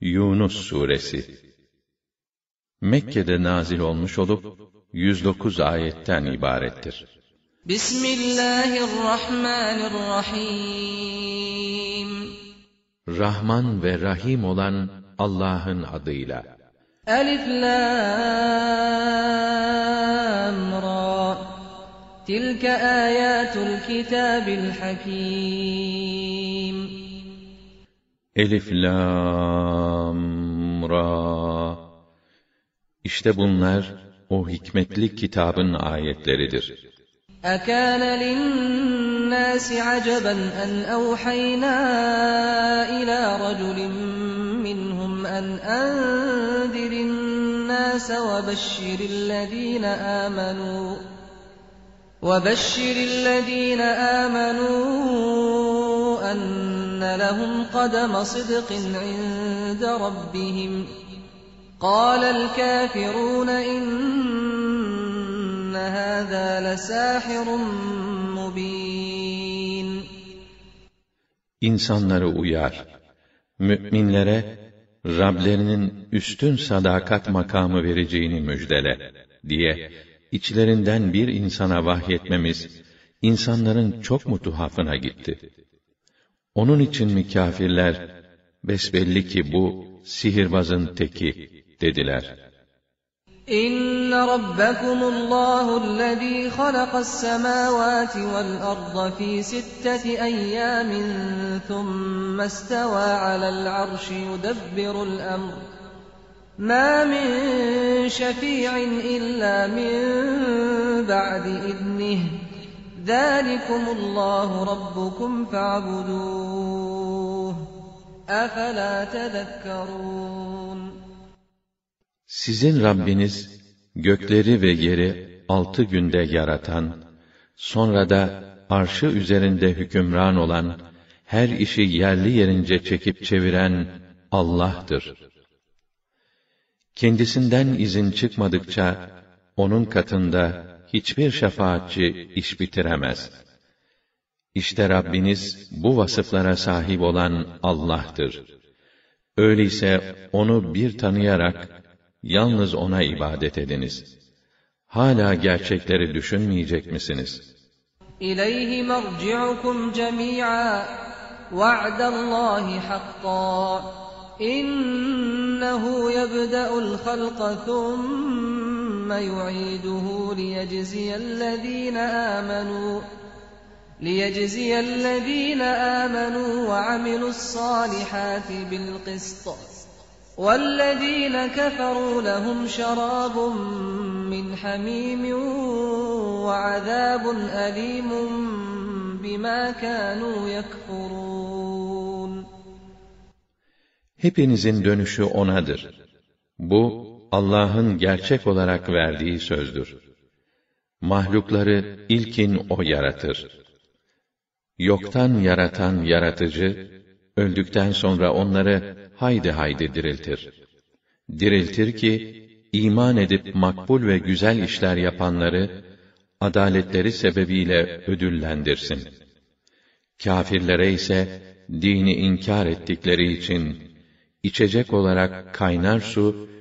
Yunus Suresi Mekke'de nazil olmuş olup 109 ayetten ibarettir. Bismillahirrahmanirrahim Rahman ve Rahim olan Allah'ın adıyla. Elif Lam Ra Tilke ayatul kitabil hakim Elif Lam Ra İşte bunlar o hikmetli kitabın ayetleridir. أكان للناس عجبا أن أوحينا إلى رجل منهم أن أنذر الناس وبشر الذين آمنوا وبشر الذين آمنوا أن لهم قدم صدق عند ربهم قال الكافرون إن هذا لساحر مبين İnsanları uyar. Müminlere Rablerinin üstün sadakat makamı vereceğini müjdele diye içlerinden bir insana vahyetmemiz insanların çok mu tuhafına gitti? Onun için mi kâfirler besbelli ki bu sihirbazın teki dediler. إن ربكم الله الذي خلق السماوات والأرض في ستة أيام ثم استوى على العرش يدبر الأمر ما من شفيع إلا من بعد إذنه Zalikumullahu rabbukum fa'buduh. Efela tezekkerun. Sizin Rabbiniz gökleri ve yeri altı günde yaratan, sonra da arşı üzerinde hükümran olan, her işi yerli yerince çekip çeviren Allah'tır. Kendisinden izin çıkmadıkça, onun katında hiçbir şefaatçi iş bitiremez. İşte Rabbiniz bu vasıflara sahip olan Allah'tır. Öyleyse onu bir tanıyarak, Yalnız ona ibadet ediniz. Hala gerçekleri düşünmeyecek misiniz? إليه مرجعكم جميعا وعد الله حقا إنه يبدأ الخلق ثم يعيده ليجزي الذين آمنوا ليجزي الذين آمنوا وعملوا الصالحات بالقسط والذين كفروا لهم شراب من حميم وعذاب أليم بما كانوا يكفرون Hepinizin dönüşü O'nadır. Bu, Allah'ın gerçek olarak verdiği sözdür. Mahlukları ilkin O yaratır. Yoktan yaratan yaratıcı, öldükten sonra onları haydi haydi diriltir. Diriltir ki, iman edip makbul ve güzel işler yapanları, adaletleri sebebiyle ödüllendirsin. Kafirlere ise, dini inkar ettikleri için, içecek olarak kaynar su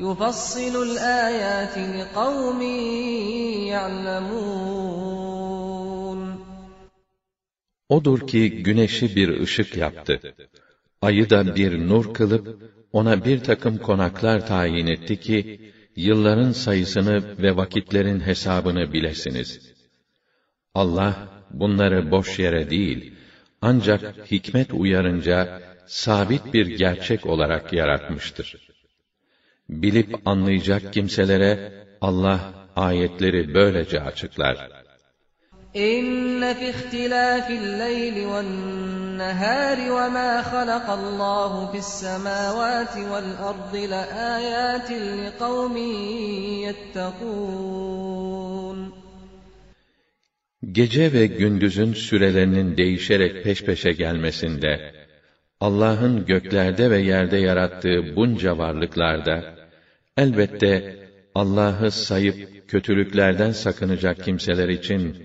يفصل الآيات لقوم يعلمون Odur ki güneşi bir ışık yaptı. Ayı da bir nur kılıp, ona bir takım konaklar tayin etti ki, yılların sayısını ve vakitlerin hesabını bilesiniz. Allah, bunları boş yere değil, ancak hikmet uyarınca, sabit bir gerçek olarak yaratmıştır. bilip anlayacak kimselere Allah ayetleri böylece açıklar. İnne fi ihtilafil leyli ven nehari ve ma halakallahu fis semavati vel ardi le ayatin li yettekûn. Gece ve gündüzün sürelerinin değişerek peş peşe gelmesinde, Allah'ın göklerde ve yerde yarattığı bunca varlıklarda, elbette Allah'ı sayıp kötülüklerden sakınacak kimseler için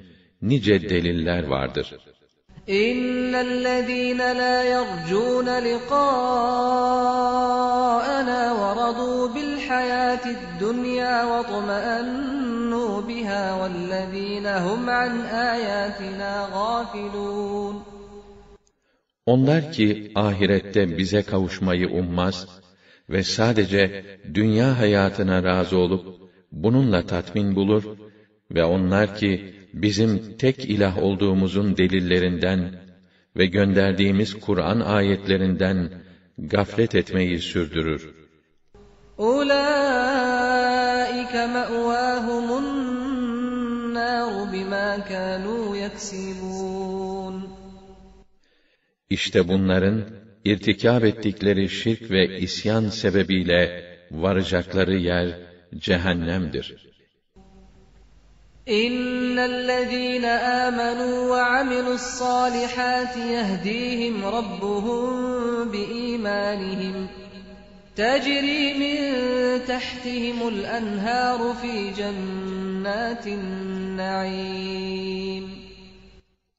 nice deliller vardır. إن الذين لا يرجون لقاءنا ورضوا بالحياة الدنيا واطمأنوا بها والذين هم عن آياتنا غافلون Onlar ki ahirette bize kavuşmayı ummaz ve sadece dünya hayatına razı olup bununla tatmin bulur ve onlar ki bizim tek ilah olduğumuzun delillerinden ve gönderdiğimiz Kur'an ayetlerinden gaflet etmeyi sürdürür. أولئك مأواهم النار بما كانوا يكسبون İşte bunların irtikab ettikleri şirk ve isyan sebebiyle varacakları yer cehennemdir. إن الذين آمنوا وعملوا الصالحات يهديهم ربهم بإيمانهم تجري من تحتهم الأنهار في جنات النعيم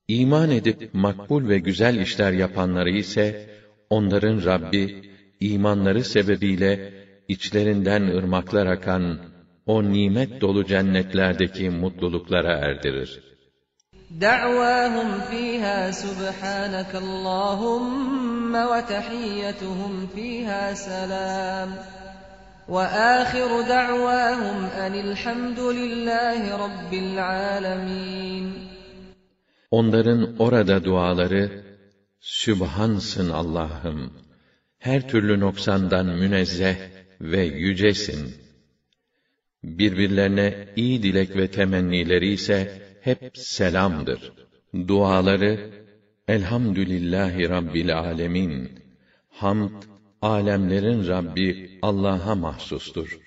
İman edip makbul ve güzel işler yapanları ise onların Rabbi imanları sebebiyle içlerinden ırmaklar akan o nimet dolu cennetlerdeki mutluluklara erdirir. دعواهم فيها سبحانك اللهم وتحيتهم فيها سلام وآخر دعواهم أن الحمد لله رب العالمين Onların orada duaları, Sübhansın Allah'ım, her türlü noksandan münezzeh ve yücesin. Birbirlerine iyi dilek ve temennileri ise hep selamdır. Duaları, Elhamdülillahi Rabbil Alemin, Hamd, alemlerin Rabbi Allah'a mahsustur,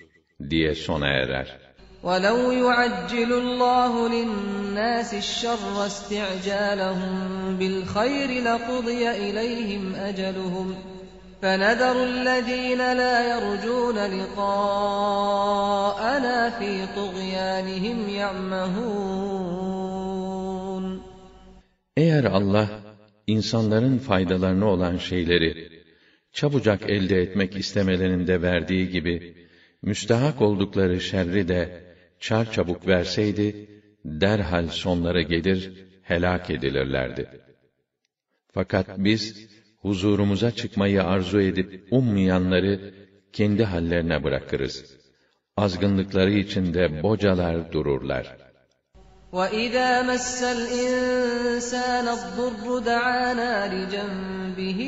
diye sona erer. ولو يعجل الله للناس الشر استعجالهم بالخير لقضي إليهم أجلهم فنذر الذين لا يرجون لقاءنا في طغيانهم يعمهون Eğer Allah, insanların faydalarına olan şeyleri, çabucak elde etmek istemelerinde verdiği gibi, müstahak oldukları şerri de, çarçabuk verseydi, derhal sonları gelir, helak edilirlerdi. Fakat biz, huzurumuza çıkmayı arzu edip ummayanları, kendi hallerine bırakırız. Azgınlıkları içinde bocalar dururlar. وإذا مس الإنسان الضر دعانا لجنبه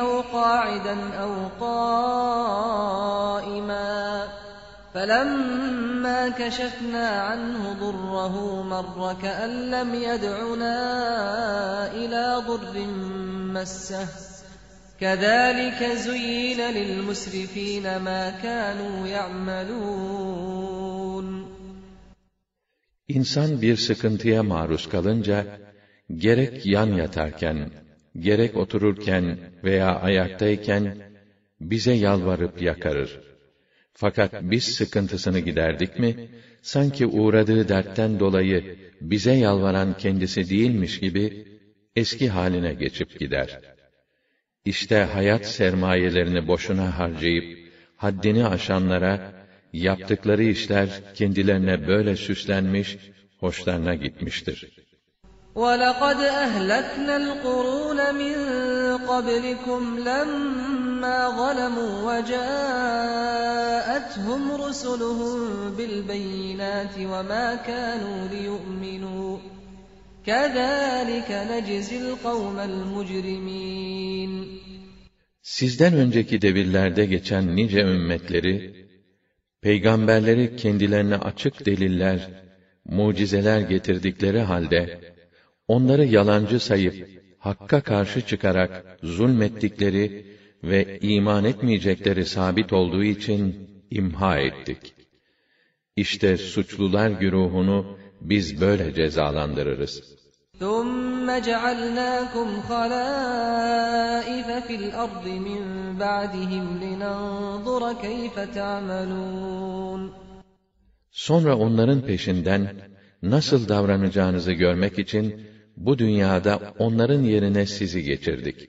أو قاعدا أو قائما فلما كشفنا عنه ضره مر كأن لم يدعنا إلى ضر مسه كذلك زين للمسرفين ما كانوا يعملون İnsan bir sıkıntıya maruz kalınca, gerek yan yatarken, gerek otururken veya ayaktayken, bize yalvarıp yakarır. Fakat biz sıkıntısını giderdik mi, sanki uğradığı dertten dolayı bize yalvaran kendisi değilmiş gibi, eski haline geçip gider. İşte hayat sermayelerini boşuna harcayıp, haddini aşanlara, yaptıkları işler kendilerine böyle süslenmiş, hoşlarına gitmiştir. وَلَقَدْ أَهْلَكْنَا الْقُرُونَ مِنْ قَبْلِكُمْ لَمَّا ظَلَمُوا وَجَاءَتْهُمْ رُسُلُهُم بِالْبَيِّنَاتِ وَمَا كَانُوا لِيُؤْمِنُوا كَذَلِكَ نَجْزِي الْقَوْمَ الْمُجْرِمِينَ Sizden önceki devirlerde geçen nice ümmetleri, peygamberleri kendilerine açık deliller, mucizeler getirdikleri halde, onları yalancı sayıp, Hakka karşı çıkarak zulmettikleri ve iman etmeyecekleri sabit olduğu için imha ettik. İşte suçlular güruhunu biz böyle cezalandırırız. ثُمَّ جَعَلْنَاكُمْ خَلَائِفَ فِي الْأَرْضِ مِنْ بَعْدِهِمْ لِنَنْظُرَ كَيْفَ تَعْمَلُونَ Sonra onların peşinden nasıl davranacağınızı görmek için bu dünyada onların yerine sizi geçirdik.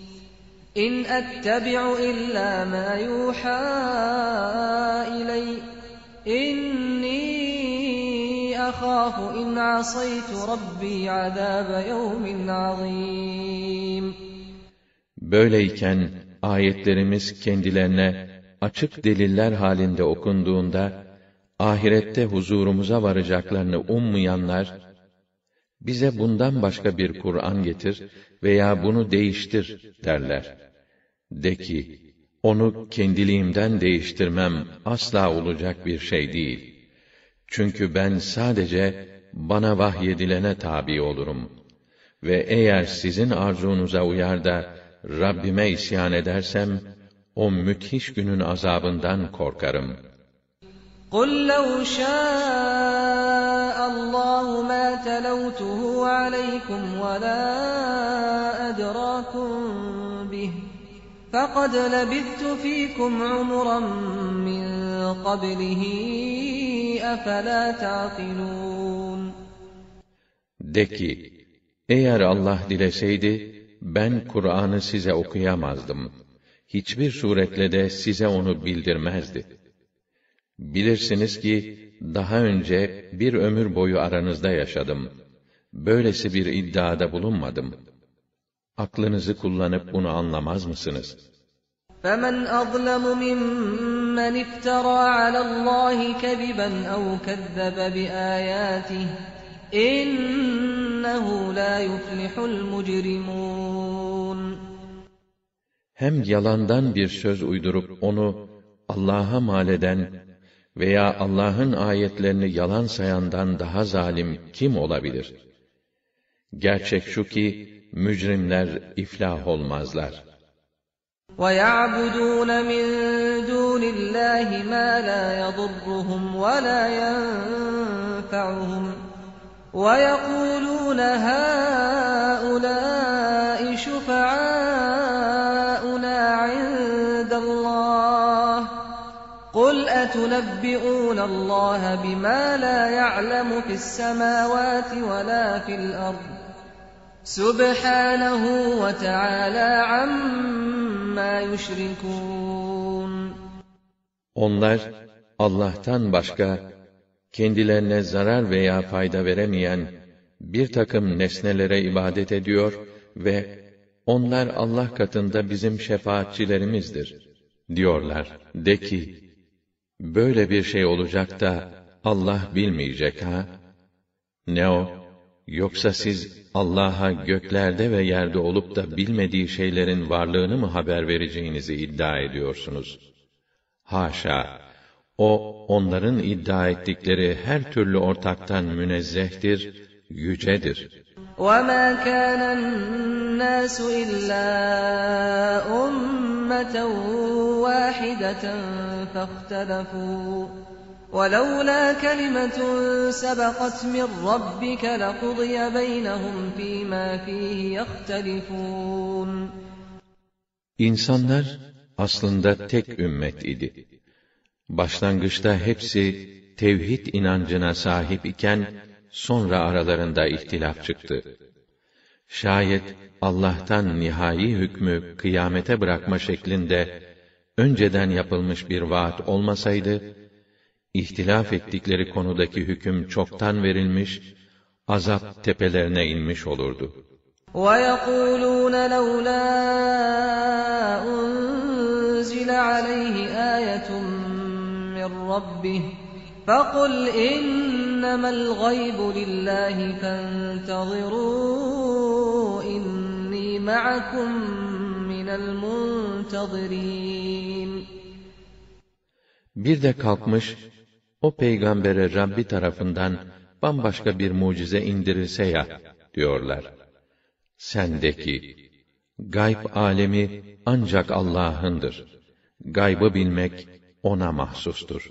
İn ettebi'u illa ma yuha iley. İnni ahafu in asaytu rabbi azabe yevmin azim. Böyleyken ayetlerimiz kendilerine açık deliller halinde okunduğunda ahirette huzurumuza varacaklarını ummayanlar bize bundan başka bir Kur'an getir veya bunu değiştir derler. De ki, onu kendiliğimden değiştirmem asla olacak bir şey değil. Çünkü ben sadece bana vahyedilene tabi olurum. Ve eğer sizin arzunuza uyar da Rabbime isyan edersem, o müthiş günün azabından korkarım. قُلْ لَوْ شَاءَ اللّٰهُ مَا تَلَوْتُهُ عَلَيْكُمْ وَلَا أَدْرَاكُمْ بِهِ فَقَدْ لَبِثْتُ فِيكُمْ عُمُرًا مِّن قَبْلِهِ أَفَلَا تَعْقِلُونَ De ki, eğer Allah dileseydi, ben Kur'an'ı size okuyamazdım. Hiçbir suretle de size onu bildirmezdi. Bilirsiniz ki, daha önce bir ömür boyu aranızda yaşadım. Böylesi bir iddiada bulunmadım. Aklınızı kullanıp bunu anlamaz mısınız? فَمَنْ أَظْلَمُ مِمَّنِ افْتَرَى عَلَى اللّٰهِ كَذِبًا أَوْ كَذَّبَ بِآيَاتِهِ إِنَّهُ لَا يُفْلِحُ الْمُجْرِمُونَ Hem yalandan bir söz uydurup onu Allah'a mal eden veya Allah'ın ayetlerini yalan sayandan daha zalim kim olabilir? Gerçek şu ki, mücrimler iflah olmazlar. وَيَعْبُدُونَ مِن دُونِ اللّٰهِ مَا لَا يَضُرُّهُمْ وَلَا يَنفَعُهُمْ وَيَقُولُونَ هَٰؤُلَاءِ شُفَعَاؤُنَا قُلْ أَتُنَبِّئُونَ اللّٰهَ بِمَا لَا يَعْلَمُ فِي السَّمَاوَاتِ وَلَا فِي الْأَرْضِ سُبْحَانَهُ وَتَعَالَى عَمَّا يُشْرِكُونَ Onlar, Allah'tan başka, kendilerine zarar veya fayda veremeyen bir takım nesnelere ibadet ediyor ve onlar Allah katında bizim şefaatçilerimizdir diyorlar. De ki, böyle bir şey olacak da Allah bilmeyecek ha? Ne o? Yoksa siz Allah'a göklerde ve yerde olup da bilmediği şeylerin varlığını mı haber vereceğinizi iddia ediyorsunuz? Haşa! O, onların iddia ettikleri her türlü ortaktan münezzehtir, yücedir. وَمَا كَانَ النَّاسُ إِلَّا أُمَّةً وَاحِدَةً فَاخْتَلَفُوا وَلَوْلَا كَلِمَةٌ سَبَقَتْ مِنْ رَبِّكَ لَقُضِيَ بَيْنَهُمْ فِيمَا فِيهِ يَخْتَلِفُونَ İnsanlar aslında tek ümmet idi. Başlangıçta hepsi tevhid inancına sahip iken sonra aralarında ihtilaf çıktı. Şayet Allah'tan nihai hükmü kıyamete bırakma şeklinde önceden yapılmış bir vaat olmasaydı, ihtilaf ettikleri konudaki hüküm çoktan verilmiş, azap tepelerine inmiş olurdu. وَيَقُولُونَ لَوْلَا أُنْزِلَ عَلَيْهِ آيَةٌ مِّن رَّبِّهِ فَقُلْ إِنَّمَا الْغَيْبُ لِلَّهِ فَانتَظِرُوا إِنِّي مَعَكُم مِّنَ الْمُنتَظِرِينَ Bir de kalkmış, o peygambere Rabbi tarafından bambaşka bir mucize indirilse ya, diyorlar. Sen de ki, gayb alemi ancak Allah'ındır. Gaybı bilmek ona mahsustur.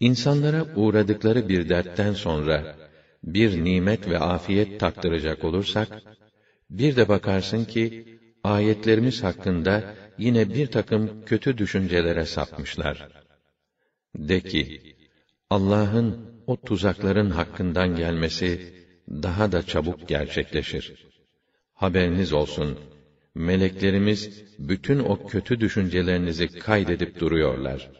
İnsanlara uğradıkları bir dertten sonra bir nimet ve afiyet taktıracak olursak, bir de bakarsın ki ayetlerimiz hakkında yine bir takım kötü düşüncelere sapmışlar. De ki, Allah'ın o tuzakların hakkından gelmesi daha da çabuk gerçekleşir. Haberiniz olsun, meleklerimiz bütün o kötü düşüncelerinizi kaydedip duruyorlar.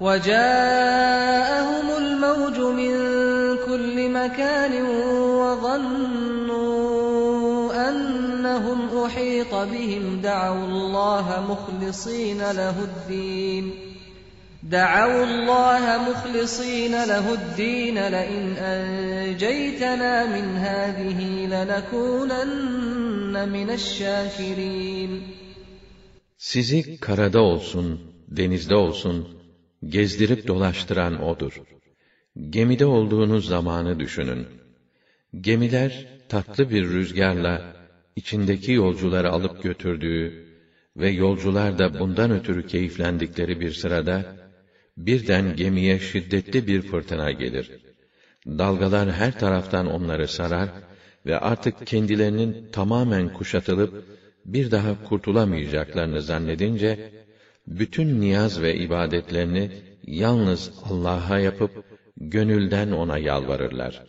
وَجَاءَهُمُ الْمَوْجُ مِنْ كُلِّ مَكَانٍ وَظَنُّوا أَنَّهُمْ أُحِيطَ بِهِمْ. دَعَوُا اللَّهَ مُخْلِصِينَ لَهُ الدِّينَ. دعوا الله مخلصين له الدين. لئن أنجيتنا من هذه لنكونن من الشاكرين. Sizi karada olsun, denizde olsun, gezdirip dolaştıran O'dur. Gemide olduğunuz zamanı düşünün. Gemiler, tatlı bir rüzgarla, içindeki yolcuları alıp götürdüğü ve yolcular da bundan ötürü keyiflendikleri bir sırada, birden gemiye şiddetli bir fırtına gelir. Dalgalar her taraftan onları sarar ve artık kendilerinin tamamen kuşatılıp bir daha kurtulamayacaklarını zannedince bütün niyaz ve ibadetlerini yalnız Allah'a yapıp gönülden ona yalvarırlar.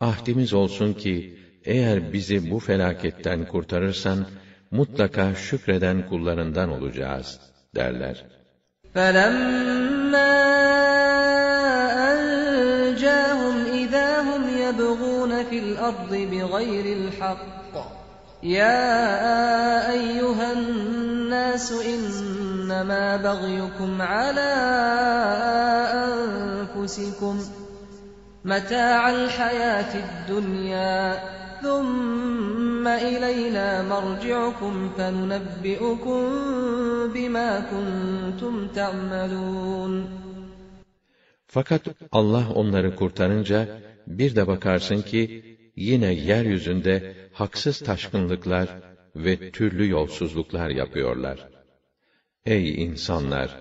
Ahdimiz olsun ki eğer bizi bu felaketten kurtarırsan mutlaka şükreden kullarından olacağız derler. فَلَمَّا أَنْجَاهُمْ إِذَا هُمْ يَبْغُونَ فِي الْأَرْضِ بِغَيْرِ الْحَقِّ يَا أَيُّهَا النَّاسُ إِنَّمَا بَغْيُكُمْ عَلَى أَنفُسِكُمْ مَتَاعَ الْحَيَاةِ الدُّنْيَا ثُمَّ إِلَيْنَا مَرْجِعُكُمْ فَنُنَبِّئُكُم بِمَا كُنتُمْ تَعْمَلُونَ Fakat Allah onları kurtarınca bir de bakarsın ki yine yeryüzünde haksız taşkınlıklar ve türlü yolsuzluklar yapıyorlar. Ey insanlar!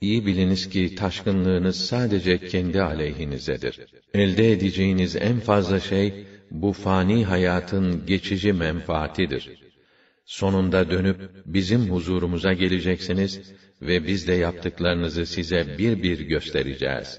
İyi biliniz ki taşkınlığınız sadece kendi aleyhinizedir. Elde edeceğiniz en fazla şey, bu fani hayatın geçici menfaatidir. Sonunda dönüp bizim huzurumuza geleceksiniz ve biz de yaptıklarınızı size bir bir göstereceğiz.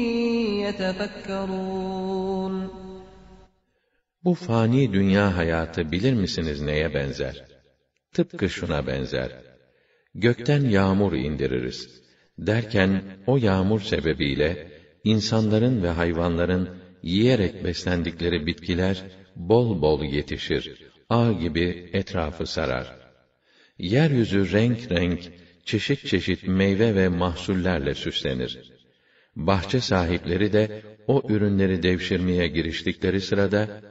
يتفكرون Bu fani dünya hayatı bilir misiniz neye benzer? Tıpkı şuna benzer. Gökten yağmur indiririz. Derken o yağmur sebebiyle insanların ve hayvanların yiyerek beslendikleri bitkiler bol bol yetişir. Ağ gibi etrafı sarar. Yeryüzü renk renk, çeşit çeşit meyve ve mahsullerle süslenir. Bahçe sahipleri de o ürünleri devşirmeye giriştikleri sırada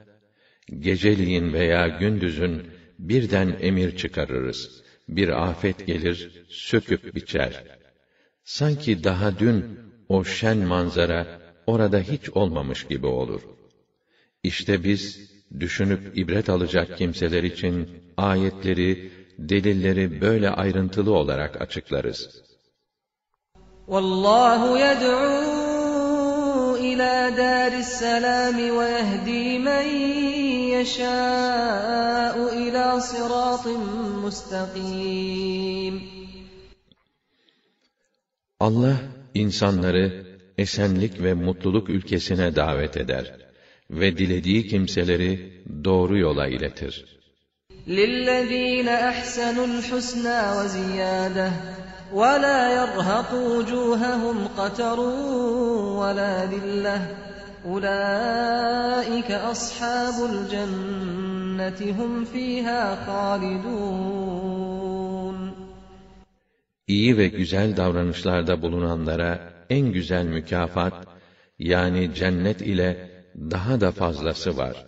geceliğin veya gündüzün birden emir çıkarırız. Bir afet gelir, söküp biçer. Sanki daha dün o şen manzara orada hiç olmamış gibi olur. İşte biz düşünüp ibret alacak kimseler için ayetleri, delilleri böyle ayrıntılı olarak açıklarız. والله يدعو إلى دار السلام ويهدي من يشاء إلى صراط مستقيم Allah insanları esenlik ve mutluluk ülkesine davet eder ve dilediği kimseleri doğru yola iletir. للذين أحسنوا الحسنى وزيادة ولا يرهق وجوههم قتر ولا ذلة أولئك أصحاب الجنة هم فيها خالدون İyi ve güzel davranışlarda bulunanlara en güzel mükafat, yani cennet ile daha da fazlası var.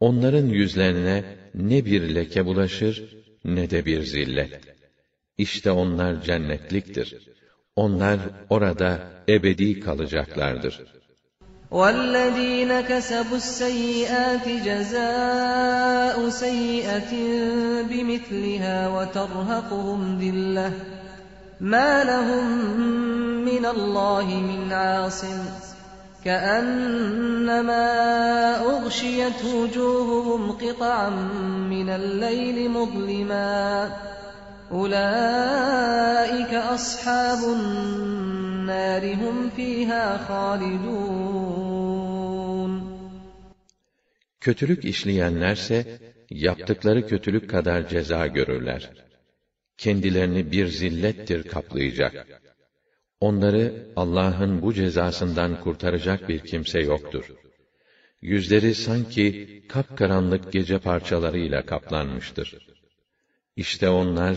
Onların yüzlerine ne bir leke bulaşır, ne de bir zillet. İşte onlar cennetliktir. Onlar orada ebedi kalacaklardır. والذين كسبوا السيئات جزاء سيئة بمثلها وترهقهم ذلة ما لهم من الله من عاصم كأنما أغشيت وجوههم قطعا من الليل مظلما أولئك أصحاب النار هم فيها خالدون Kötülük işleyenlerse yaptıkları kötülük kadar ceza görürler. Kendilerini bir zillettir kaplayacak. Onları Allah'ın bu cezasından kurtaracak bir kimse yoktur. Yüzleri sanki kapkaranlık gece parçalarıyla kaplanmıştır. İşte onlar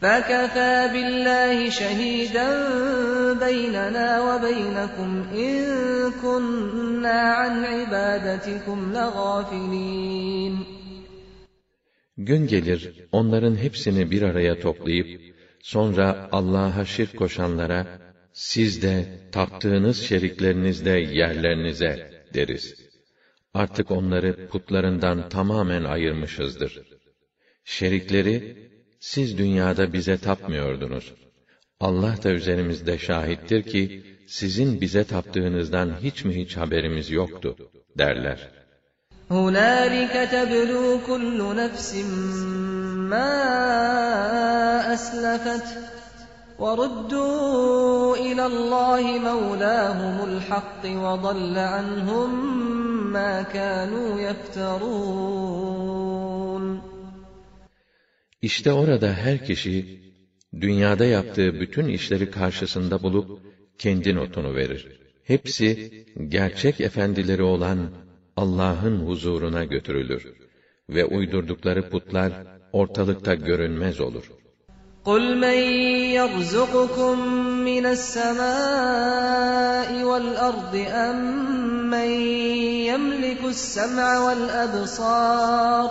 فكفى بالله شهيدا بيننا وبينكم إن كنا عن عبادتكم لغافلين Gün gelir, onların hepsini bir araya toplayıp, sonra Allah'a şirk koşanlara, siz de, taptığınız şerikleriniz de yerlerinize, deriz. Artık onları putlarından tamamen ayırmışızdır. Şerikleri, siz dünyada bize tapmıyordunuz. Allah da üzerimizde şahittir ki, sizin bize taptığınızdan hiç mi hiç haberimiz yoktu, derler. هنالك تبلو كل نفس ما أسلفت وردوا إلى الله مولاهم الحق وضل عنهم ما كانوا يفترون İşte orada her kişi, dünyada yaptığı bütün işleri karşısında bulup, kendi notunu verir. Hepsi, gerçek efendileri olan Allah'ın huzuruna götürülür. Ve uydurdukları putlar, ortalıkta görünmez olur. قل من يرزقكم من السماء والأرض أم من يملك السمع والأبصار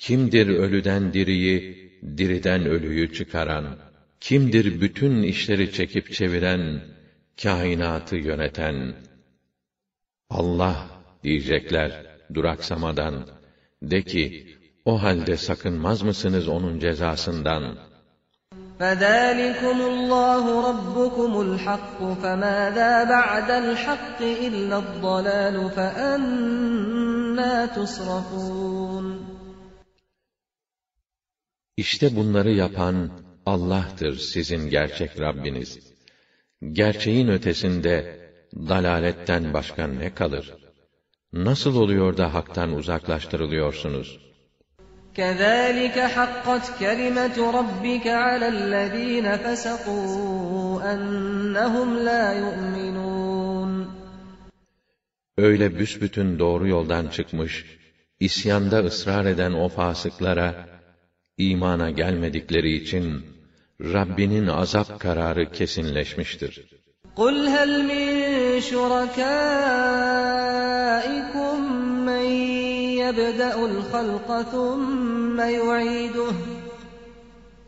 Kimdir ölüden diriyi, diriden ölüyü çıkaran? Kimdir bütün işleri çekip çeviren, kainatı yöneten? Allah diyecekler duraksamadan. De ki, o halde sakınmaz mısınız onun cezasından? فَذَٰلِكُمُ اللّٰهُ رَبُّكُمُ الْحَقُّ فَمَاذَا بَعْدَ الْحَقِّ إِلَّا الضَّلَالُ فَأَنَّىٰ تُصْرَفُونَ İşte bunları yapan Allah'tır sizin gerçek Rabbiniz. Gerçeğin ötesinde dalaletten başka ne kalır? Nasıl oluyor da haktan uzaklaştırılıyorsunuz? كَذَٰلِكَ حَقَّتْ كَلِمَةُ رَبِّكَ عَلَى الَّذ۪ينَ فَسَقُوا أَنَّهُمْ لَا يُؤْمِنُونَ Öyle büsbütün doğru yoldan çıkmış, isyanda ısrar eden o fasıklara, imana gelmedikleri için, Rabbinin azap kararı kesinleşmiştir. قُلْ هَلْ مِنْ شُرَكَائِكُمْ مَنْ يَبْدَأُ الْخَلْقَ ثُمَّ يُعِيدُهُ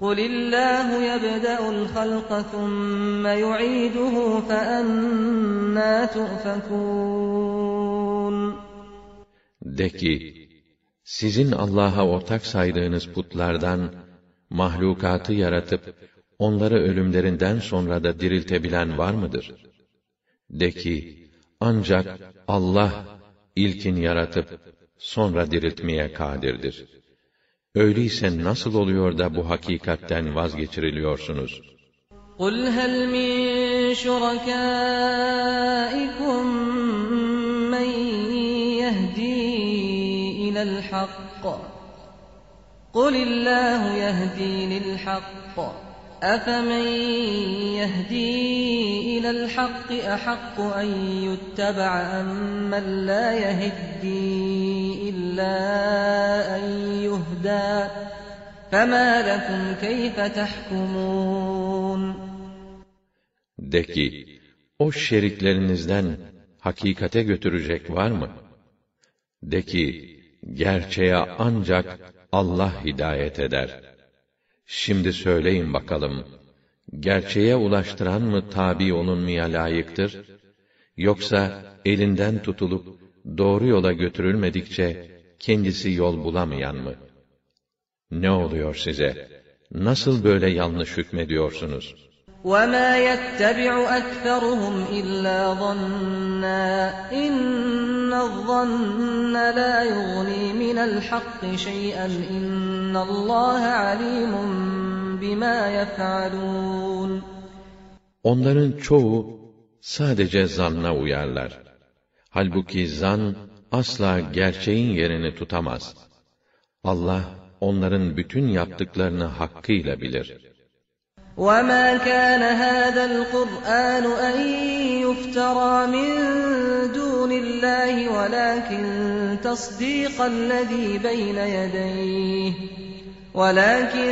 قُلِ اللَّهُ يَبْدَأُ الْخَلْقَ ثُمَّ يُعِيدُهُ فَأَنَّى تُؤْفَكُونَ De ki, sizin Allah'a ortak saydığınız putlardan, mahlukatı yaratıp, onları ölümlerinden sonra da diriltebilen var mıdır? De ki, ancak Allah ilkin yaratıp, sonra diriltmeye kadirdir. Öyleyse nasıl oluyor da bu hakikatten vazgeçiriliyorsunuz? قُلْ هَلْ مِنْ شُرَكَائِكُمْ الْحَقِّ قُلِ اللَّهُ يَهْدِي لِلْحَقِّ أَفَمَنْ يَهْدِي إِلَى الْحَقِّ أَحَقُّ أَنْ يُتَّبَعَ أَمَّنْ لَا يَهِدِّي إِلَّا أَنْ يُهْدَى فَمَا لَكُمْ كَيْفَ تَحْكُمُونَ De ki, o şeriklerinizden hakikate götürecek var mı? De ki, gerçeğe ancak Allah hidayet eder. Şimdi söyleyin bakalım, gerçeğe ulaştıran mı tabi olunmaya layıktır? Yoksa elinden tutulup doğru yola götürülmedikçe kendisi yol bulamayan mı? Ne oluyor size? Nasıl böyle yanlış hükmediyorsunuz? وَمَا يَتَّبِعُ أَكْثَرُهُمْ إِلَّا ظَنًّا إِنَّ الظَّنَّ لَا يُغْنِي مِنَ الْحَقِّ شَيْئًا إِنَّ اللَّهَ عَلِيمٌ بِمَا يَفْعَلُونَ Onların çoğu sadece zanna uyarlar. Halbuki zan asla gerçeğin yerini tutamaz. Allah onların bütün yaptıklarını hakkıyla bilir. وَمَا كَانَ هَذَا الْقُرْآنُ أَنْ يُفْتَرَى مِنْ دُونِ اللَّهِ وَلَكِنْ تَصْدِيقَ الَّذِي بَيْنَ يَدَيْهِ وَلَكِنْ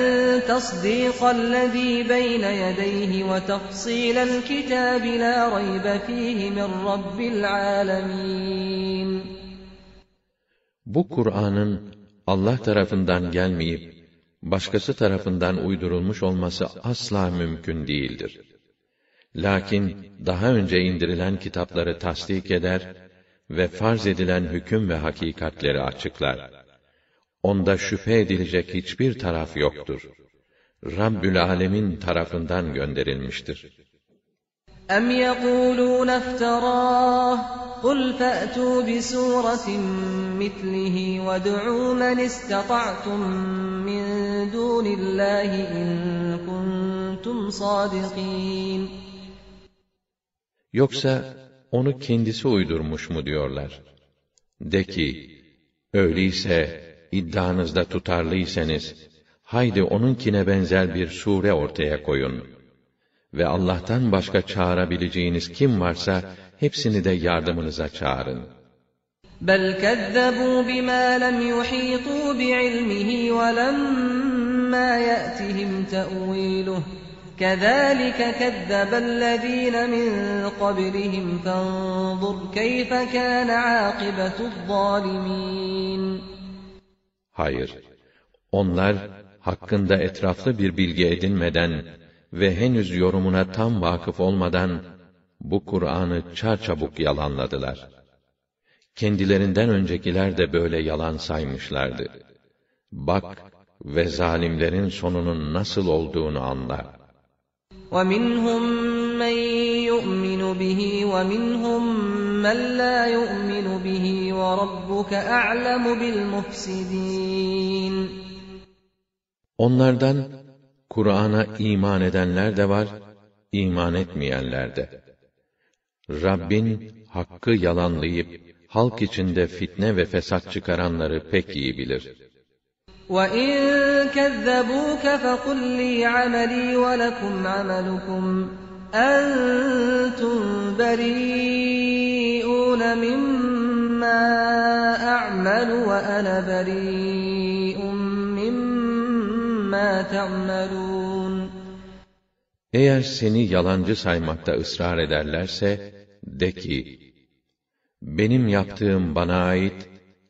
تَصْدِيقَ الَّذِي بَيْنَ يَدَيْهِ وَتَفْصِيلَ الْكِتَابِ لَا رَيْبَ فِيهِ مِنْ رَبِّ الْعَالَمِينَ Bu Kur'an'ın Allah tarafından gelmeyip başkası tarafından uydurulmuş olması asla mümkün değildir. Lakin daha önce indirilen kitapları tasdik eder ve farz edilen hüküm ve hakikatleri açıklar. Onda şüphe edilecek hiçbir taraf yoktur. Rabbül Alemin tarafından gönderilmiştir. أَمْ يَقُولُونَ افْتَرَاهُ قُلْ فَأْتُوا بِسُورَةٍ مِثْلِهِ وَادْعُوا مَنِ اسْتَطَعْتُم مِّن دون الله إن كنتم صادقين Yoksa onu kendisi uydurmuş mu diyorlar? De ki, öyleyse iddianızda tutarlıysanız, haydi onunkine benzer bir sure ortaya koyun. Ve Allah'tan başka çağırabileceğiniz kim varsa, hepsini de yardımınıza çağırın. بل كذبوا بما لم يحيطوا بعلمه ولما يأتهم تأويله كذلك كذب الذين من قبلهم فانظر كيف كان عاقبة الظالمين Hayır, onlar hakkında etraflı bir bilgi edinmeden ve henüz yorumuna tam vakıf olmadan bu Kur'an'ı çarçabuk yalanladılar. Kendilerinden öncekiler de böyle yalan saymışlardı. Bak ve zalimlerin sonunun nasıl olduğunu anla. ومنهم من يؤمن به ومنهم من لا يؤمن به وربك أعلم بالمفسدين Onlardan Kur'an'a iman edenler de var, iman etmeyenler de. Rabbin hakkı yalanlayıp halk içinde fitne ve fesat çıkaranları pek iyi bilir. وَإِن كَذَّبُوكَ فَقُل لِّي عَمَلِي وَلَكُمْ عَمَلُكُمْ أَنتُم بَرِيئُونَ مِمَّا أَعْمَلُ وَأَنَا بَرِيءٌ مِّمَّا تَعْمَلُونَ Eğer seni yalancı saymakta ısrar ederlerse, de ki, benim yaptığım bana ait,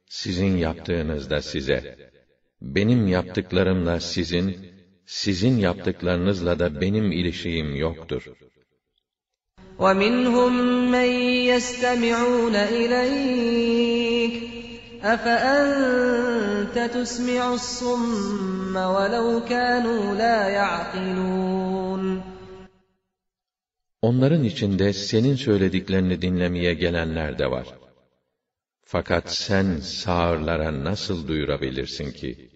sizin yaptığınız da size. Benim yaptıklarımla sizin, sizin yaptıklarınızla da benim ilişiğim yoktur. وَمِنْهُم مَّن يَسْتَمِعُونَ إِلَيْكَ أَفَأَنتَ تُسْمِعُ الصُّمَّ وَلَوْ كَانُوا لَا يَعْقِلُونَ Onların içinde senin söylediklerini dinlemeye gelenler de var. Fakat sen sağırlara nasıl duyurabilirsin ki?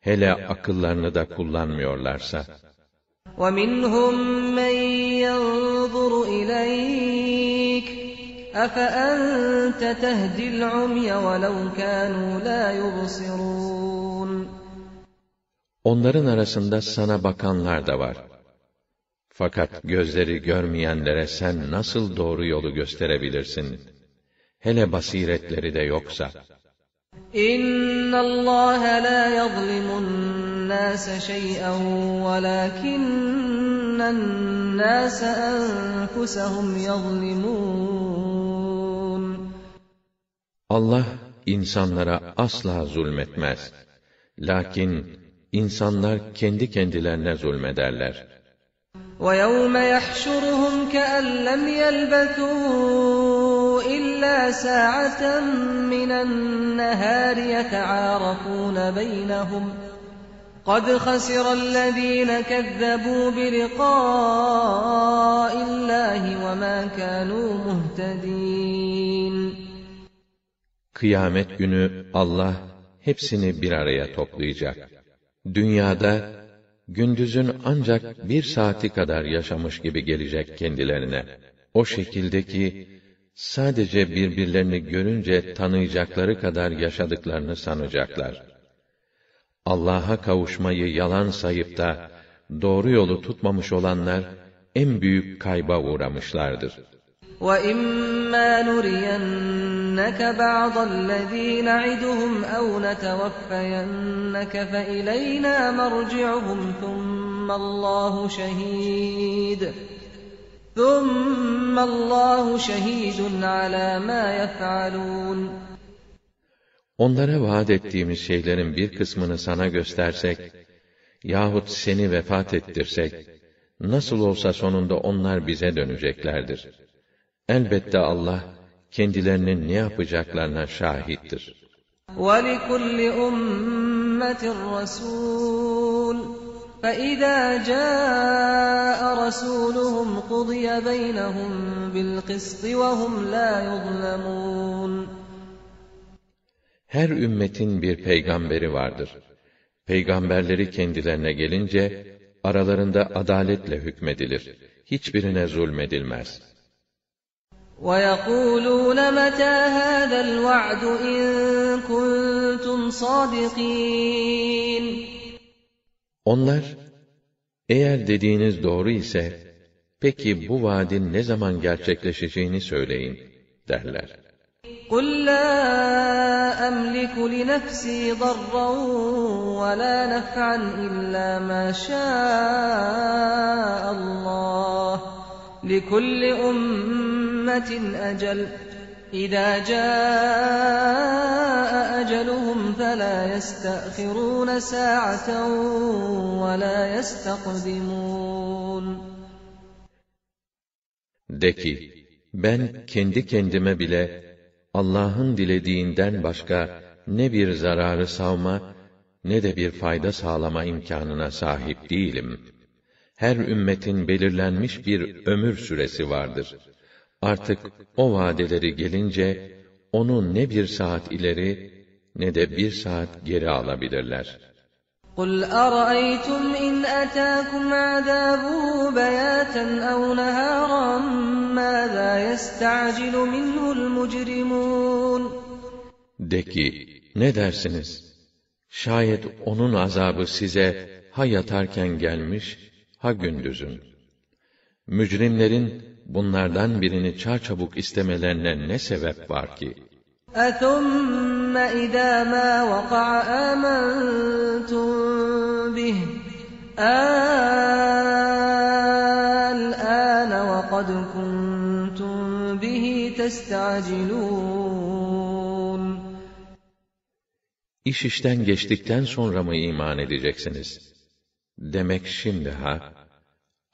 Hele akıllarını da kullanmıyorlarsa. وَمِنْهُم مَّن يَنظُرُ إِلَيْكَ أَفَأَنتَ تَهْدِي الْعُمْيَ وَلَوْ كَانُوا لَا يُبْصِرُونَ Onların arasında sana bakanlar da var. Fakat gözleri görmeyenlere sen nasıl doğru yolu gösterebilirsin? Hele basiretleri de yoksa. إِنَّ اللَّهَ لَا يَظْلِمُ النَّاسَ شَيْئًا وَلَكِنَّ النَّاسَ أَنفُسَهُمْ يَظْلِمُونَ Allah insanlara asla zulmetmez. Lakin insanlar kendi kendilerine zulmederler. وَيَوْمَ يَحْشُرُهُمْ كَأَن لَّمْ يَلْبَثُوا إِلَّا سَاعَةً مِّنَ النَّهَارِ يَتَعَارَفُونَ بَيْنَهُمْ ۚ قَدْ خَسِرَ الَّذِينَ كَذَّبُوا بِلِقَاءِ اللَّهِ وَمَا كَانُوا مُهْتَدِينَ Kıyamet günü Allah hepsini bir araya toplayacak. Dünyada gündüzün ancak bir saati kadar yaşamış gibi gelecek kendilerine. O şekilde ki, sadece birbirlerini görünce tanıyacakları kadar yaşadıklarını sanacaklar. Allah'a kavuşmayı yalan sayıp da, doğru yolu tutmamış olanlar, en büyük kayba uğramışlardır. وَإِمَّا نُرِيَنَّكَ بَعْضَ الَّذِي نَعِدُهُمْ أَوْ نَتَوَفَّيَنَّكَ فَإِلَيْنَا مَرْجِعُهُمْ ثُمَّ اللَّهُ شَهِيدٌ ثُمَّ اللَّهُ شَهِيدٌ عَلَى مَا يَفْعَلُونَ Onlara vaat ettiğimiz şeylerin bir kısmını sana göstersek, yahut seni vefat ettirsek, nasıl olsa sonunda onlar bize döneceklerdir. Elbette Allah, kendilerinin ne yapacaklarına şahittir. وَلِكُلِّ أُمَّةٍ رَّسُولٌ فَإِذَا جَاءَ رَسُولُهُمْ قُضِيَ بَيْنَهُم بِالْقِسْطِ وَهُمْ لَا يُظْلَمُونَ Her ümmetin bir peygamberi vardır. Peygamberleri kendilerine gelince, aralarında adaletle hükmedilir. Hiçbirine zulmedilmez. وَيَقُولُونَ مَتَى هَذَا الْوَعْدُ إِن كُنتُمْ صَادِقِينَ Onlar, eğer dediğiniz doğru ise, peki bu vaadin ne zaman gerçekleşeceğini söyleyin, derler. قُلْ لَا أَمْلِكُ لِنَفْسِي ضَرًّا وَلَا نَفْعًا إِلَّا مَا شَاءَ اللَّهُ لِكُلِّ أُمَّةٍ أَجَلٌ إِذَا جَاءَ أَجَلُهُمْ فَلَا يَسْتَأْخِرُونَ سَاعَةً وَلَا يَسْتَقْدِمُونَ ki, ben kendi kendime bile Allah'ın dilediğinden başka ne bir zararı savma ne de bir fayda sağlama imkanına sahip değilim. Her ümmetin belirlenmiş bir ömür süresi vardır. Artık o vadeleri gelince onu ne bir saat ileri ne de bir saat geri alabilirler.'' قُلْ أَرَأَيْتُمْ إِنْ أَتَاكُمْ عَذَابُهُ بَيَاتًا أَوْ نَهَارًا مَاذَا يَسْتَعْجِلُ مِنْهُ الْمُجْرِمُونَ De ki, ne dersiniz? Şayet onun azabı size ha yatarken gelmiş, ha gündüzün. Mücrimlerin bunlardan birini çarçabuk istemelerine ne sebep var ki? أَثُمَّ إِذَا مَا وَقَعَ آمَنْتُمْ بِهِ الْآنَ وَقَدْ كُنْتُمْ بِهِ تَسْتَعْجِلُونَ İş işten geçtikten sonra mı iman edeceksiniz? Demek şimdi ha?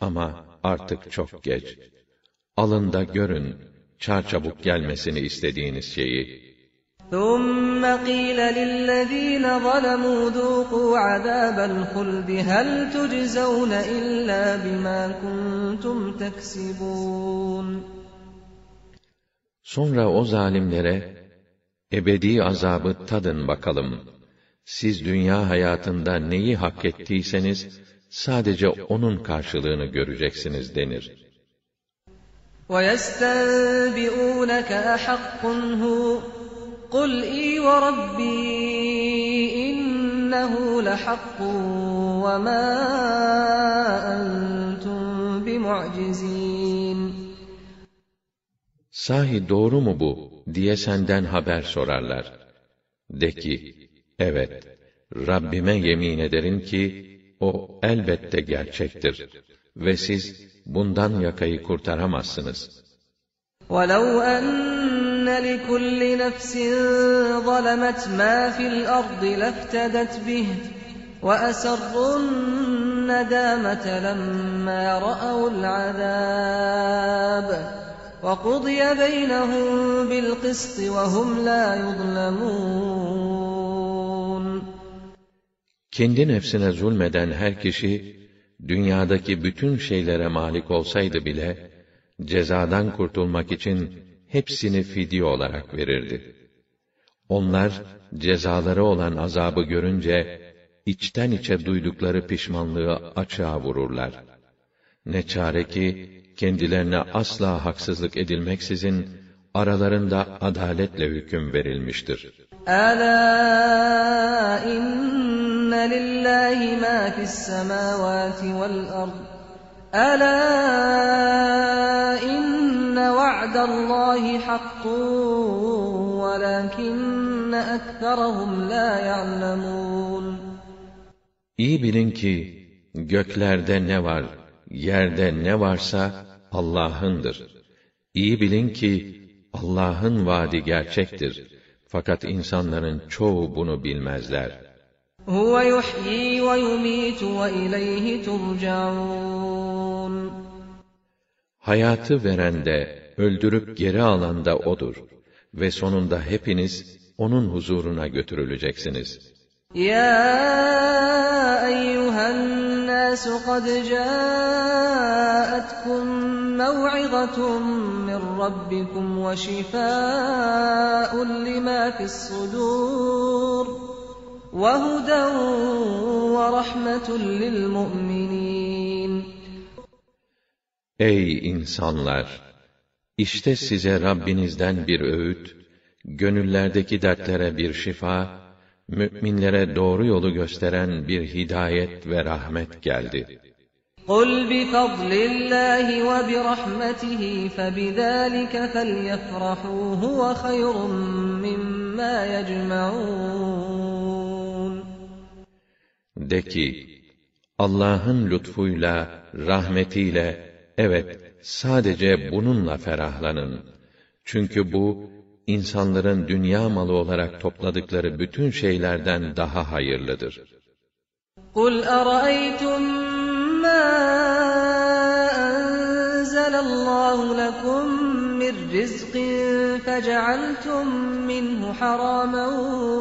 Ama artık çok geç. Alın da görün, çarçabuk gelmesini istediğiniz şeyi. ثُمَّ قِيلَ لِلَّذ۪ينَ ظَلَمُوا ذُوقُوا عَذَابَ الْخُلْدِ هَلْ تُجْزَوْنَ إِلَّا بِمَا كُنْتُمْ تَكْسِبُونَ Sonra o zalimlere, ebedi azabı tadın bakalım. Siz dünya hayatında neyi hak ettiyseniz, sadece onun karşılığını göreceksiniz denir. وَيَسْتَنْبِئُونَكَ أَحَقٌّ هُوَ قُلْ اِي وَرَبِّي اِنَّهُ لَحَقٌّ وَمَا أَنْتُمْ بِمُعْجِزِينَ Sahi doğru mu bu diye senden haber sorarlar. De ki, evet, Rabbime yemin ederim ki, o elbette gerçektir. Ve siz bundan yakayı kurtaramazsınız. وَلَوْ أَنَّ inne li kulli nefsin zalamet ma fil ardi leftedet bih ve eserrun nedamete lemma ra'avul azab ve kudye beynehum. Kendi nefsine zulmeden her kişi, dünyadaki bütün şeylere malik olsaydı bile, cezadan kurtulmak için hepsini fidye olarak verirdi. Onlar cezaları olan azabı görünce içten içe duydukları pişmanlığı açığa vururlar. Ne çare ki kendilerine asla haksızlık edilmeksizin aralarında adaletle hüküm verilmiştir. Ala inna lillahi ma fi's semawati vel Ela inne va'dallahi hakkun velakinne ekserahum la ya'lemun. İyi bilin ki göklerde ne var, yerde ne varsa Allah'ındır. İyi bilin ki Allah'ın vaadi gerçektir. Fakat insanların çoğu bunu bilmezler.'' هُوَ يُحْيِي وَيُمِيتُ وَإِلَيْهِ تُرْجَعُونَ Hayatı veren de, öldürüp geri alan da O'dur. Ve sonunda hepiniz, O'nun huzuruna götürüleceksiniz. يَا أَيُّهَا النَّاسُ قَدْ جَاءَتْكُم مَّوْعِظَةٌ مِّن رَّبِّكُمْ وَشِفَاءٌ لِّمَا فِي الصُّدُورِ وهدى ورحمة للمؤمنين Ey insanlar! İşte size Rabbinizden bir öğüt, gönüllerdeki dertlere bir şifa, müminlere doğru yolu gösteren bir hidayet ve rahmet geldi. قُلْ بِفَضْلِ اللّٰهِ وَبِرَحْمَتِهِ فَبِذَٰلِكَ فَلْيَفْرَحُوا هُوَ خَيْرٌ مِّمَّا يَجْمَعُونَ De ki, Allah'ın lütfuyla, rahmetiyle, evet, sadece bununla ferahlanın. Çünkü bu, insanların dünya malı olarak topladıkları bütün şeylerden daha hayırlıdır. قُلْ أَرَأَيْتُم مَّا أَنزَلَ اللّٰهُ لَكُم مِّن رِّزْقٍ فَجَعَلْتُم مِّنْهُ حَرَامًا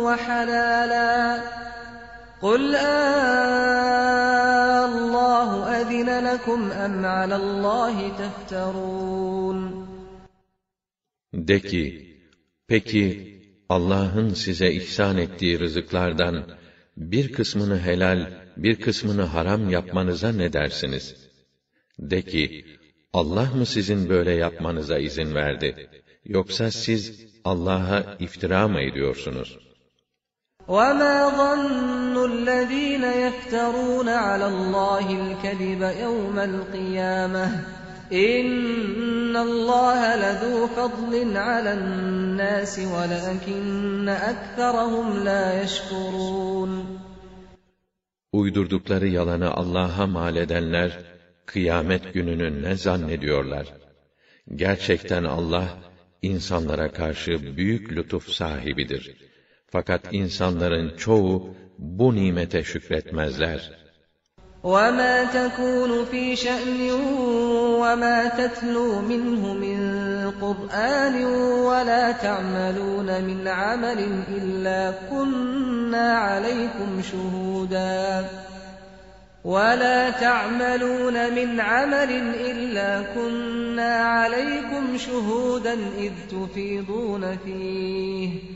وَحَلَالًا قُلْ آللّٰهُ أَذِنَ لَكُمْ أَمْ عَلَى اللّٰهِ تَفْتَرُونَ De ki, peki Allah'ın size ihsan ettiği rızıklardan bir kısmını helal, bir kısmını haram yapmanıza ne dersiniz? De ki, Allah mı sizin böyle yapmanıza izin verdi? Yoksa siz Allah'a iftira mı ediyorsunuz? وَمَا ظَنُّ الَّذ۪ينَ يَفْتَرُونَ عَلَى اللّٰهِ الْكَذِبَ يَوْمَ الْقِيَامَةِ اِنَّ اللّٰهَ لَذُو فَضْلٍ عَلَى النَّاسِ وَلَكِنَّ اَكْثَرَهُمْ لَا يَشْكُرُونَ Uydurdukları yalanı Allah'a mal edenler, kıyamet gününü ne zannediyorlar? Gerçekten Allah, insanlara karşı büyük lütuf sahibidir. Fakat insanların çoğu bu nimete şükretmezler. وَمَا تَكُونُ فِي شَأْنٍ وَمَا تَتْلُو مِنْهُ مِنْ قُرْآنٍ وَلَا تَعْمَلُونَ مِنْ عَمَلٍ إِلَّا كُنَّا عَلَيْكُمْ شُهُودًا وَلَا تَعْمَلُونَ مِنْ عَمَلٍ إِلَّا كُنَّا عَلَيْكُمْ شُهُودًا إِذْ تُفِيضُونَ فِيهِ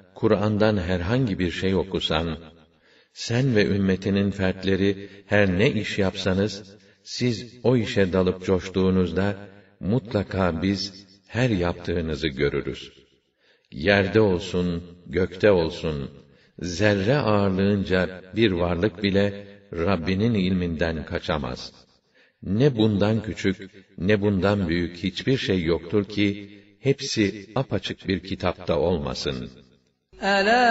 Kur'an'dan herhangi bir şey okusan, sen ve ümmetinin fertleri her ne iş yapsanız, siz o işe dalıp coştuğunuzda, mutlaka biz her yaptığınızı görürüz. Yerde olsun, gökte olsun, zerre ağırlığınca bir varlık bile, Rabbinin ilminden kaçamaz. Ne bundan küçük, ne bundan büyük hiçbir şey yoktur ki, hepsi apaçık bir kitapta olmasın.'' أَلَا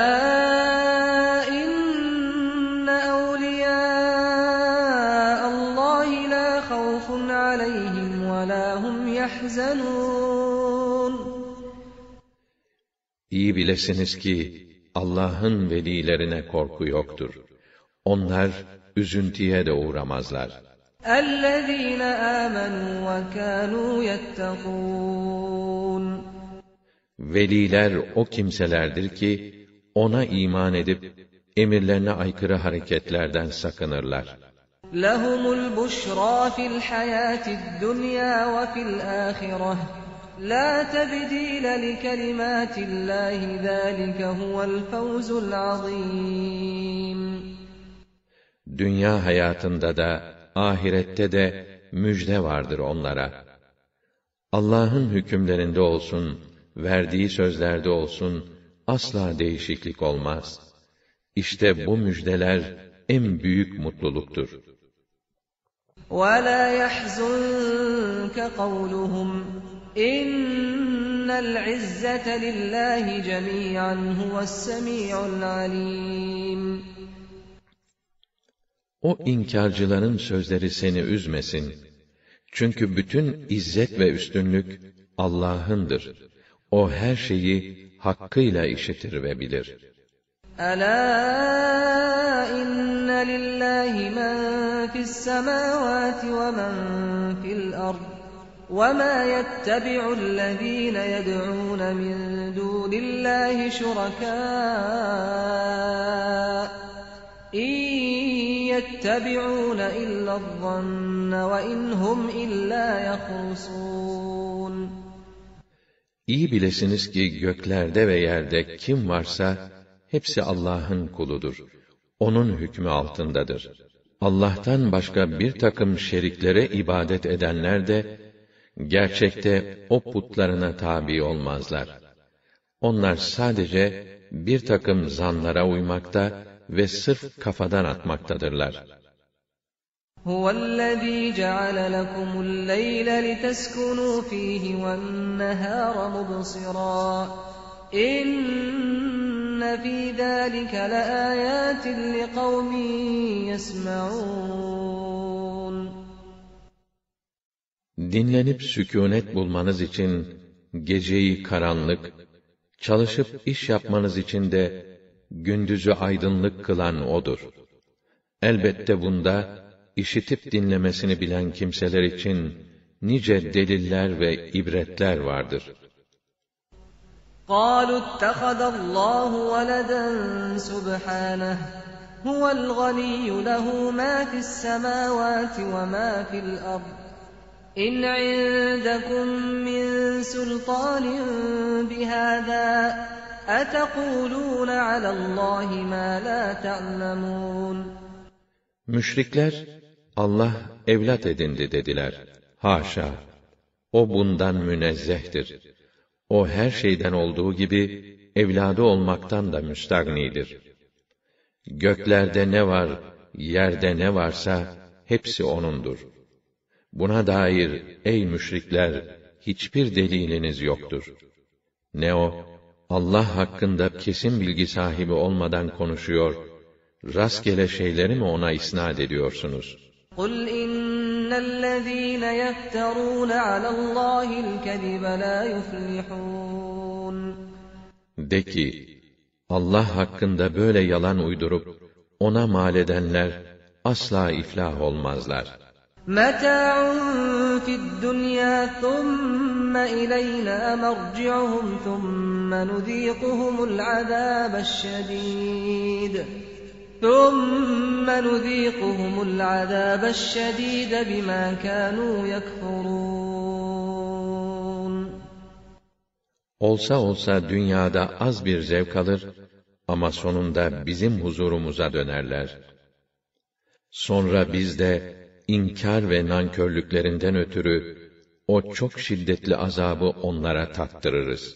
إِنَّ أَوْلِيَاءَ اللّٰهِ لَا خَوْفٌ عَلَيْهِمْ وَلَا هُمْ يَحْزَنُونَ İyi bilesiniz ki Allah'ın velilerine korku yoktur. Onlar üzüntüye de uğramazlar. الَّذ۪ينَ آمَنُوا وَكَانُوا يَتَّقُونَ Veliler o kimselerdir ki ona iman edip emirlerine aykırı hareketlerden sakınırlar. لَهُمُ الْبُشْرَى فِي الْحَيَاةِ الدُّنْيَا وَفِي الْآخِرَةِ لَا تَبْدِيلَ لِكَلِمَاتِ اللّٰهِ ذَٰلِكَ هُوَ الْفَوْزُ الْعَظِيمُ Dünya hayatında da, ahirette de müjde vardır onlara. Allah'ın hükümlerinde olsun, verdiği sözlerde olsun, asla değişiklik olmaz. İşte bu müjdeler en büyük mutluluktur. وَلَا يَحْزُنْكَ قَوْلُهُمْ اِنَّ الْعِزَّةَ لِلّٰهِ جَمِيعًا هُوَ السَّمِيعُ الْعَلِيمُ O inkarcıların sözleri seni üzmesin. Çünkü bütün izzet ve üstünlük Allah'ındır. O her şeyi hakkıyla işitir ve bilir. Ela inna lillahi men fis semavati ve men fil ard. وَمَا يَتَّبِعُ الَّذ۪ينَ يَدْعُونَ مِنْ دُونِ اللّٰهِ شُرَكَاءَ اِنْ يَتَّبِعُونَ اِلَّا الظَّنَّ وَاِنْ هُمْ اِلَّا يَخْرُصُونَ İyi bilesiniz ki göklerde ve yerde kim varsa hepsi Allah'ın kuludur. Onun hükmü altındadır. Allah'tan başka bir takım şeriklere ibadet edenler de gerçekte o putlarına tabi olmazlar. Onlar sadece bir takım zanlara uymakta ve sırf kafadan atmaktadırlar. هو الذي جعل لكم الليل لتسكنوا فيه والنهار مبصرا إن في ذلك لآيات لقوم يسمعون Dinlenip sükûnet bulmanız için geceyi karanlık, çalışıp iş yapmanız için de gündüzü aydınlık kılan O'dur. Elbette bunda işitip dinlemesini bilen kimseler için nice deliller ve ibretler vardır. قالوا اتخذ الله ولدا سبحانه هو الغني له ما في السماوات وما في الأرض إن عندكم من سلطان بهذا أتقولون على الله ما لا تعلمون Müşrikler, Allah evlat edindi dediler. Haşa! O bundan münezzehtir. O her şeyden olduğu gibi, evladı olmaktan da müstagnidir. Göklerde ne var, yerde ne varsa, hepsi O'nundur. Buna dair, ey müşrikler, hiçbir deliliniz yoktur. Ne o, Allah hakkında kesin bilgi sahibi olmadan konuşuyor, rastgele şeyleri mi ona isnat ediyorsunuz? قل إن الذين يفترون على الله الكذب لا يفلحون De ki, Allah hakkında böyle yalan uydurup, ona mal edenler, asla iflah olmazlar. متاع في الدنيا ثم إلينا مرجعهم ثم نذيقهم العذاب الشديد ثم نذيقهم العذاب الشديد بما كانوا يكفرون Olsa olsa dünyada az bir zevk alır ama sonunda bizim huzurumuza dönerler. Sonra biz de inkar ve nankörlüklerinden ötürü o çok şiddetli azabı onlara tattırırız.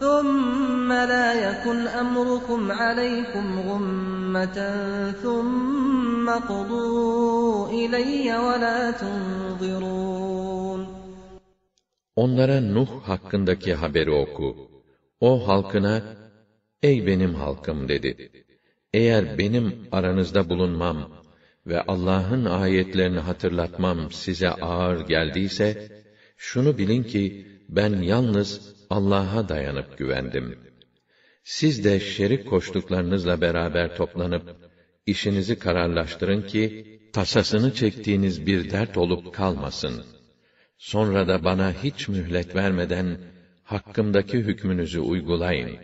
ثم لا يكن أمركم عليكم غمة ثم قضوا إلي ولا تنظرون Onlara Nuh hakkındaki haberi oku. O halkına, ey benim halkım dedi. Eğer benim aranızda bulunmam ve Allah'ın ayetlerini hatırlatmam size ağır geldiyse, şunu bilin ki ben yalnız Allah'a dayanıp güvendim. Siz de şerik koştuklarınızla beraber toplanıp işinizi kararlaştırın ki tasasını çektiğiniz bir dert olup kalmasın. Sonra da bana hiç mühlet vermeden hakkımdaki hükmünüzü uygulayın.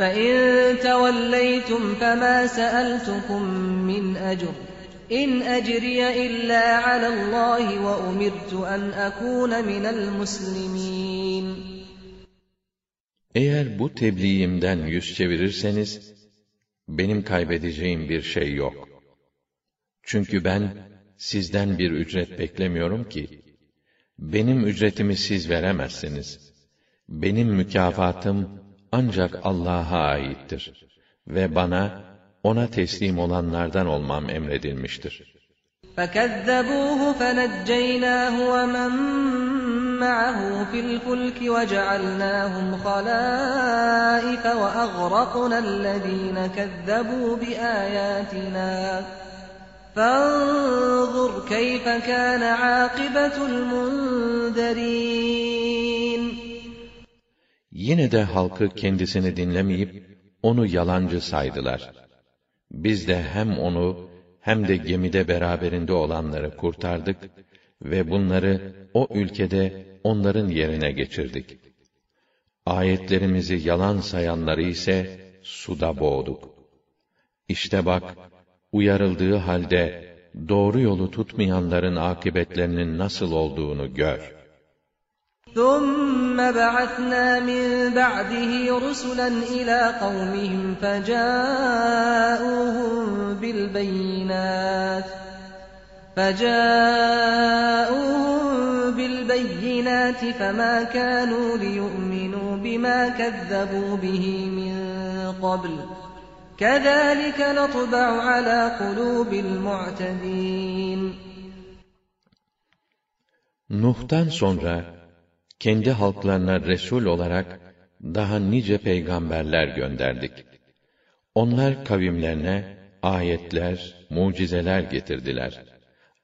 فإن توليتم فما سألتكم من أجر إن أجري إلا على الله وأمرت أن أكون من المسلمين Eğer bu tebliğimden yüz çevirirseniz, benim kaybedeceğim bir şey yok. Çünkü ben sizden bir ücret beklemiyorum ki, benim ücretimi siz veremezsiniz. Benim mükafatım ancak Allah'a aittir ve bana ona teslim olanlardan olmam emredilmiştir. فكذبوه فنجيناه ومن معه في الفلك وجعلناهم خلائف وأغرقنا الذين كذبوا بآياتنا فانظر كيف كان عاقبة المنذرين Yine de halkı kendisini dinlemeyip onu yalancı saydılar. Biz de hem onu hem de gemide beraberinde olanları kurtardık ve bunları o ülkede onların yerine geçirdik. Ayetlerimizi yalan sayanları ise suda boğduk. İşte bak, uyarıldığı halde doğru yolu tutmayanların akıbetlerinin nasıl olduğunu gör. ثم بعثنا من بعده رسلا إلى قومهم فجاءوهم بالبينات فجاءوهم بالبينات فما كانوا ليؤمنوا بما كذبوا به من قبل كذلك نطبع على قلوب المعتدين Nuh'tan sonra kendi halklarına resul olarak daha nice peygamberler gönderdik. Onlar kavimlerine ayetler, mucizeler getirdiler.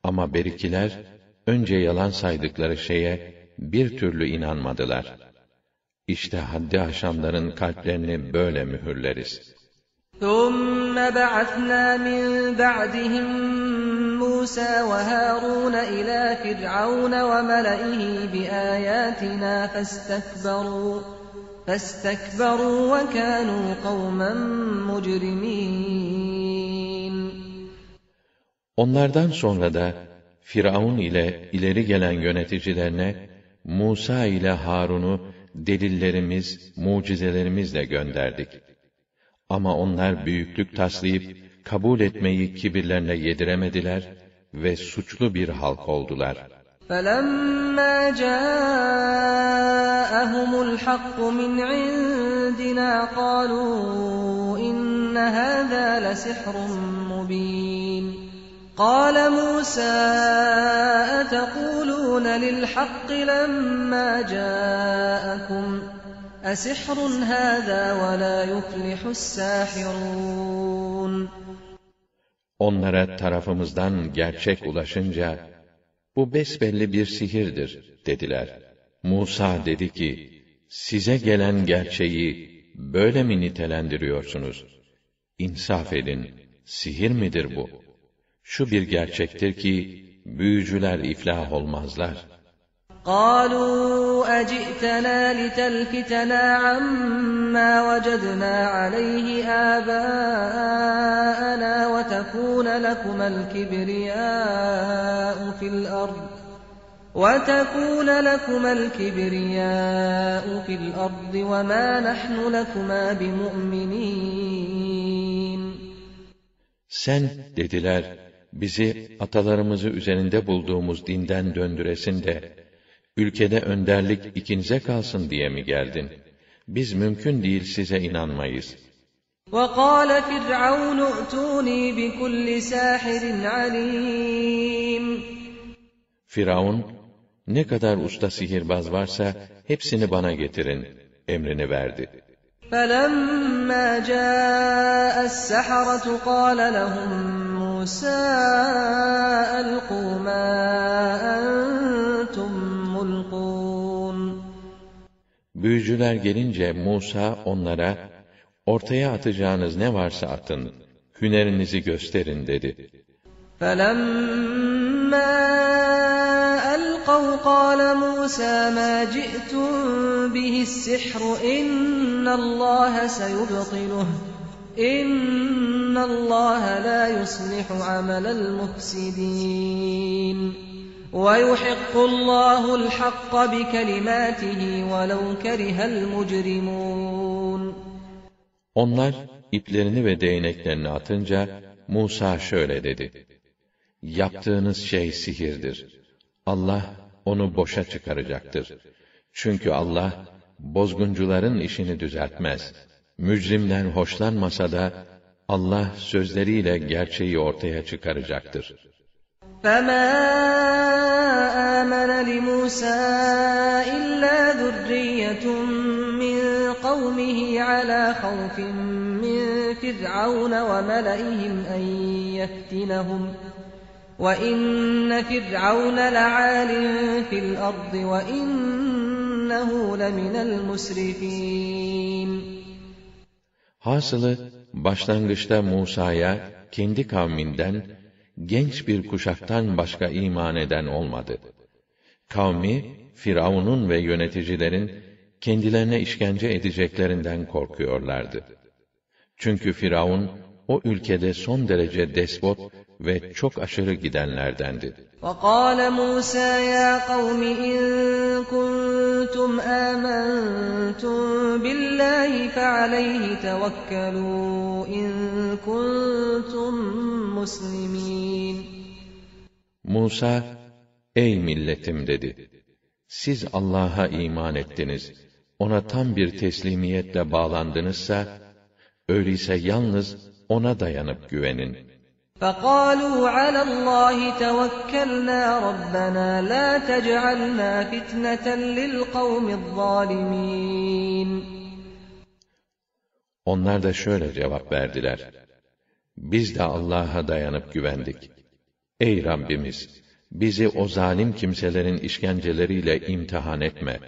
Ama berikiler önce yalan saydıkları şeye bir türlü inanmadılar. İşte haddi aşanların kalplerini böyle mühürleriz. ثم بعثنا من بعدهم موسى وهارون إلى فرعون وملئه بآياتنا فاستكبروا فاستكبروا وكانوا قوما مجرمين Onlardan sonra da Firavun ile ileri gelen yöneticilerine Musa ile Harun'u delillerimiz, mucizelerimizle gönderdik. Ama onlar büyüklük taslayıp kabul etmeyi kibirlerine yediremediler ve suçlu bir halk oldular. فَلَمَّا جَاءَهُمُ الْحَقُّ مِنْ عِندِنَا قَالُوا إِنَّ هَذَا لَسِحْرٌ مُبِينٌ قال موسى أتقولون للحق لما جاءكم أسحر هذا ولا يفلح الساحرون Onlara tarafımızdan gerçek ulaşınca, bu besbelli bir sihirdir, dediler. Musa dedi ki, size gelen gerçeği böyle mi nitelendiriyorsunuz? İnsaf edin, sihir midir bu? Şu bir gerçektir ki, büyücüler iflah olmazlar. قالوا أجئتنا لتلفتنا عما وجدنا عليه آباءنا وتكون لكما الكبرياء في الأرض وتكون لكما الكبرياء في الأرض وما نحن لكما بمؤمنين Sen, dediler, bizi atalarımızı üzerinde bulduğumuz dinden döndüresin de, ülkede önderlik ikinize kalsın diye mi geldin? Biz mümkün değil size inanmayız. وقال فرعون ائتوني بكل ساحر عليم Firavun, ne kadar usta sihirbaz varsa hepsini bana getirin, emrini verdi. فلما جاء السحرة قال لهم موسى ألقوا ما أنتم ملقون Büyücüler gelince Musa onlara, ortaya atacağınız ne varsa atın, hünerinizi gösterin dedi. فلما ألقوا قال موسى ما جئتم به السحر إن الله سيبطله إن الله لا يصلح عمل المفسدين ويحق الله الحق بكلماته ولو كره المجرمون Onlar iplerini ve değneklerini atınca Musa şöyle dedi: Yaptığınız şey sihirdir. Allah onu boşa çıkaracaktır. Çünkü Allah bozguncuların işini düzeltmez. Mücrimler hoşlanmasa da Allah sözleriyle gerçeği ortaya çıkaracaktır. فما آمن لموسى إلا ذرية من قومه على خوف من فرعون وملئهم أن يفتنهم وإن فرعون لعال في الأرض وإنه لمن المسرفين Hasılı başlangıçta Musa'ya kendi kavminden genç bir kuşaktan başka iman eden olmadı. Kavmi Firavun'un ve yöneticilerin kendilerine işkence edeceklerinden korkuyorlardı. Çünkü Firavun o ülkede son derece despot ve çok aşırı gidenlerdendi. وقال موسى يا قوم إن كنتم آمنتم بالله فعليه توكلوا إن كنتم مسلمين Musa, ey milletim dedi. Siz Allah'a iman ettiniz. Ona tam bir teslimiyetle bağlandınızsa, öyleyse yalnız ona dayanıp güvenin. فقالوا على الله توكلنا ربنا لا تجعلنا فتنة للقوم الظالمين Onlar da şöyle cevap verdiler. Biz de Allah'a dayanıp güvendik. Ey Rabbimiz! Bizi o zalim kimselerin işkenceleriyle imtihan etme.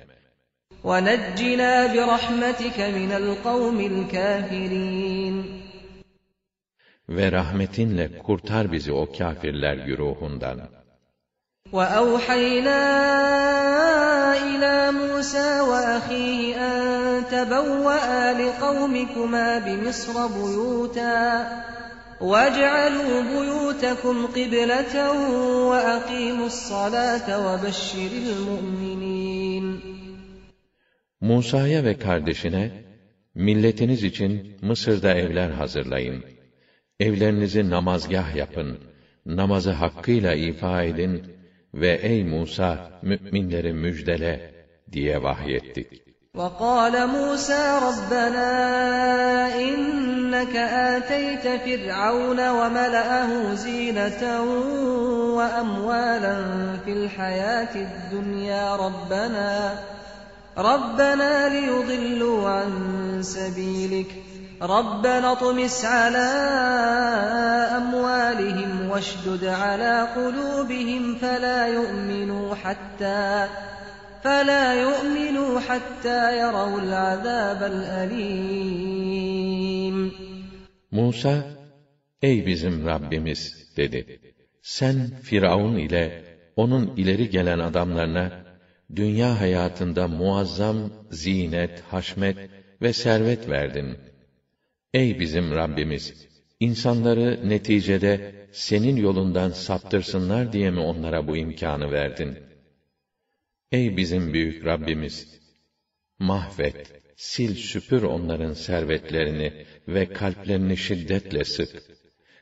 ونجنا برحمتك من القوم الكافرين Ve rahmetinle kurtar bizi o kâfirler güruhundan. وأوحينا إلى موسى وأخيه أن تبوأ لقومكما بمصر بيوتا واجعلوا بيوتكم قبلة وأقيموا الصلاة وبشر المؤمنين Musa'ya ve kardeşine, milletiniz için Mısır'da evler hazırlayın. Evlerinizi namazgah yapın, namazı hakkıyla ifa edin ve ey Musa, müminleri müjdele diye vahyettik. وقال موسى ربنا إنك آتيت فرعون وملأه زينة وأموالا في الحياة الدنيا ربنا ربنا ليضلوا عن سبيلك ربنا اطمس على أموالهم واشدد على قلوبهم فلا يؤمنوا حتى فلا يؤمنوا حتى يروا العذاب الأليم Musa, ey bizim Rabbimiz dedi. Sen Firavun ile onun ileri gelen adamlarına dünya hayatında muazzam zinet, haşmet ve servet verdin. Ey bizim Rabbimiz! insanları neticede senin yolundan saptırsınlar diye mi onlara bu imkanı verdin? Ey bizim büyük Rabbimiz! Mahvet, sil süpür onların servetlerini ve kalplerini şiddetle sık.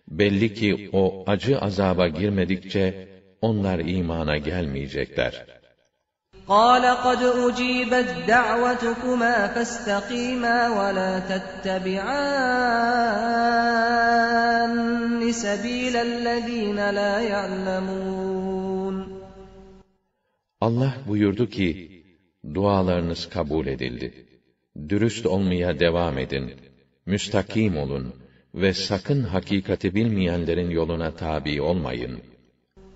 Belli ki o acı azaba girmedikçe onlar imana gelmeyecekler. قال قد أجيبت دعوتكما فاستقيما ولا تتبعان سبيل الذين لا يعلمون Allah buyurdu ki, dualarınız kabul edildi. Dürüst olmaya devam edin. Müstakim olun ve sakın hakikati bilmeyenlerin yoluna tabi olmayın.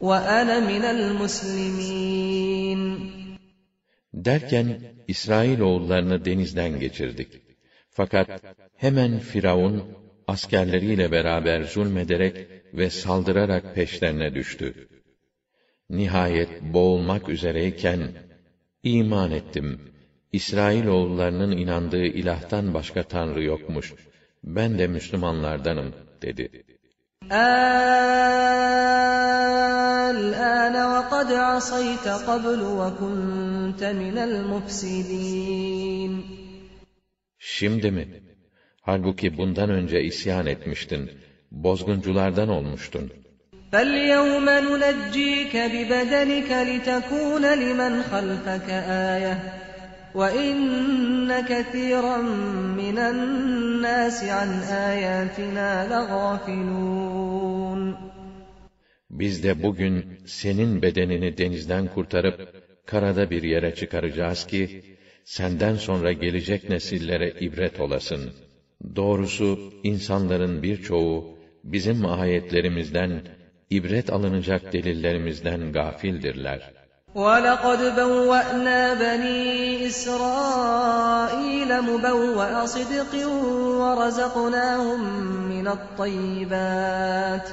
وَأَنَا مِنَ الْمُسْلِمِينَ Derken İsrail oğullarını denizden geçirdik. Fakat hemen Firavun askerleriyle beraber zulmederek ve saldırarak peşlerine düştü. Nihayet boğulmak üzereyken iman ettim. İsrail oğullarının inandığı ilahtan başka tanrı yokmuş. Ben de Müslümanlardanım dedi. الآن وقد عصيت قبل وكنت من المفسدين Şimdi mi? Halbuki bundan önce isyan etmiştin, bozgunculardan olmuştun. فاليوم ننجيك ببدنك لتكون لمن خلفك آية وإن كثيرا من الناس عن آياتنا لغافلون Biz de bugün senin bedenini denizden kurtarıp karada bir yere çıkaracağız ki senden sonra gelecek nesillere ibret olasın. Doğrusu insanların birçoğu bizim ayetlerimizden ibret alınacak delillerimizden gafildirler. وَلَقَدْ بَوَّأْنَا بَنِي إِسْرَائِيلَ مُبَوَّأَ صِدْقٍ وَرَزَقْنَاهُمْ مِنَ الطَّيِّبَاتِ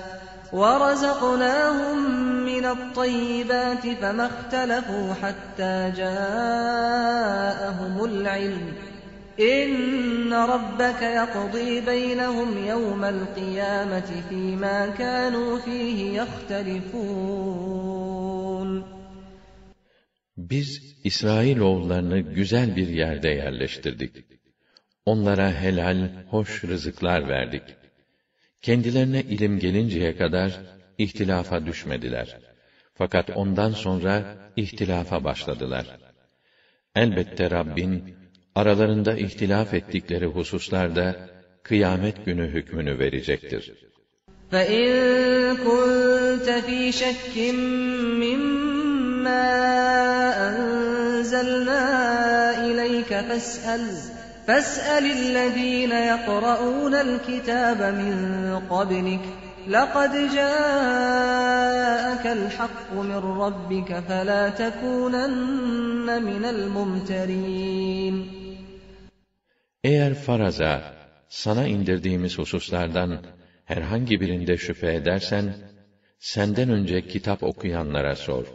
وَرَزَقْنَاهُمْ مِنَ الطَّيِّبَاتِ فَمَا اخْتَلَفُوا حَتَّى جَاءَهُمُ الْعِلْمُ إِنَّ رَبَّكَ يَقْضِي بَيْنَهُمْ يَوْمَ الْقِيَامَةِ فِيمَا كَانُوا فِيهِ يَخْتَلِفُونَ Biz İsrailoğullarını güzel bir yerde yerleştirdik. Onlara helal, hoş rızıklar verdik. Kendilerine ilim gelinceye kadar ihtilafa düşmediler. Fakat ondan sonra ihtilafa başladılar. Elbette Rabbin aralarında ihtilaf ettikleri hususlarda kıyamet günü hükmünü verecektir. فَإِن كُنتَ فِي شَكٍّ مِّمَّا أَنزَلْنَا إِلَيْكَ فَاسْأَلْ فَاسْأَلِ الَّذِينَ يَقْرَؤُونَ الْكِتَابَ مِن قَبْلِكَ لَقَدْ جَاءَكَ الْحَقُّ مِن رَّبِّكَ فَلَا تَكُونَنَّ مِنَ الْمُمْتَرِينَ Eğer faraza, sana indirdiğimiz hususlardan herhangi birinde şüphe edersen, senden önce kitap okuyanlara sor.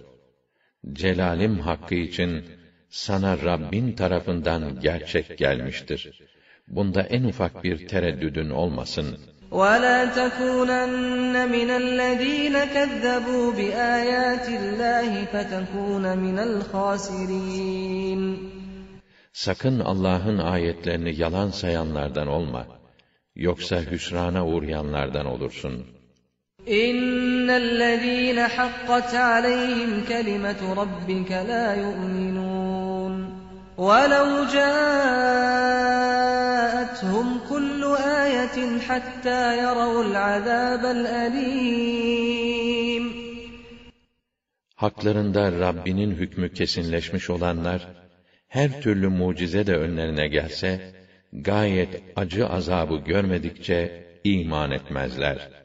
Celalim hakkı için sana Rabbin tarafından gerçek gelmiştir. Bunda en ufak bir tereddüdün olmasın. وَلَا تَكُونَنَّ مِنَ الَّذ۪ينَ كَذَّبُوا بِآيَاتِ اللّٰهِ فَتَكُونَ مِنَ الْخَاسِرِينَ Sakın Allah'ın ayetlerini yalan sayanlardan olma. Yoksa hüsrana uğrayanlardan olursun. اِنَّ الَّذ۪ينَ حَقَّتْ عَلَيْهِمْ كَلِمَةُ رَبِّكَ لَا يُؤْمِنُونَ وَلَوْ جَاءَتْهُمْ كُلُّ آيَةٍ حَتَّى يَرَوُا الْعَذَابَ الْأَلِيمَ Haklarında Rabbinin hükmü kesinleşmiş olanlar, her türlü mucize de önlerine gelse, gayet acı azabı görmedikçe iman etmezler.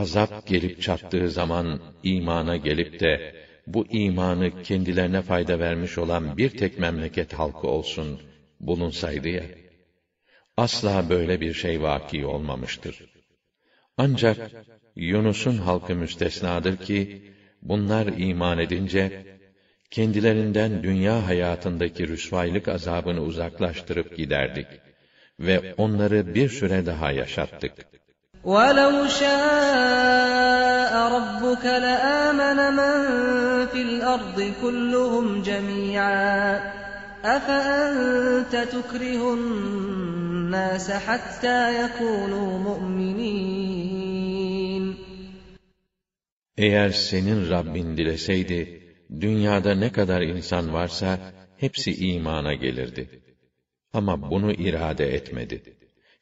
Azap gelip çattığı zaman imana gelip de bu imanı kendilerine fayda vermiş olan bir tek memleket halkı olsun bulunsaydı ya. Asla böyle bir şey vaki olmamıştır. Ancak Yunus'un halkı müstesnadır ki bunlar iman edince kendilerinden dünya hayatındaki rüsvaylık azabını uzaklaştırıp giderdik ve onları bir süre daha yaşattık. وَلَوْ شَاءَ رَبُّكَ لَآمَنَ مَن فِي الْأَرْضِ كُلُّهُمْ جَمِيعًا أَفَأَنتَ تُكْرِهُ النَّاسَ حَتَّى يَكُونُوا مُؤْمِنِينَ Eğer senin Rabbin dileseydi, dünyada ne kadar insan varsa hepsi imana gelirdi. Ama bunu irade etmedi.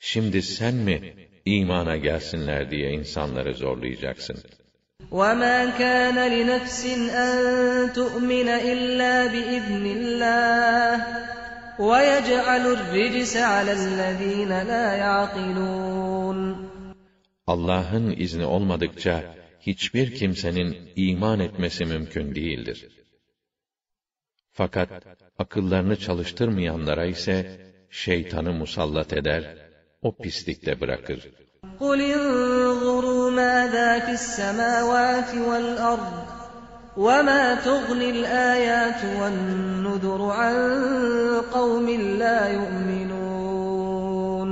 Şimdi sen mi imana gelsinler diye insanları zorlayacaksın? وَمَا كَانَ لِنَفْسٍ أَن تُؤْمِنَ إِلَّا بِإِذْنِ اللَّهِ وَيَجْعَلُ الرِّجْسَ عَلَى الَّذ۪ينَ لَا يَعْقِلُونَ Allah'ın izni olmadıkça hiçbir kimsenin iman etmesi mümkün değildir. Fakat akıllarını çalıştırmayanlara ise şeytanı musallat eder, o pislikte bırakır. قُلْ انظُرُوا مَاذَا فِي السَّمَاوَاتِ وَالْأَرْضِ وَمَا تُغْنِي الْآيَاتُ وَالنُّذُرُ عَنْ قَوْمٍ لَا يُؤْمِنُونَ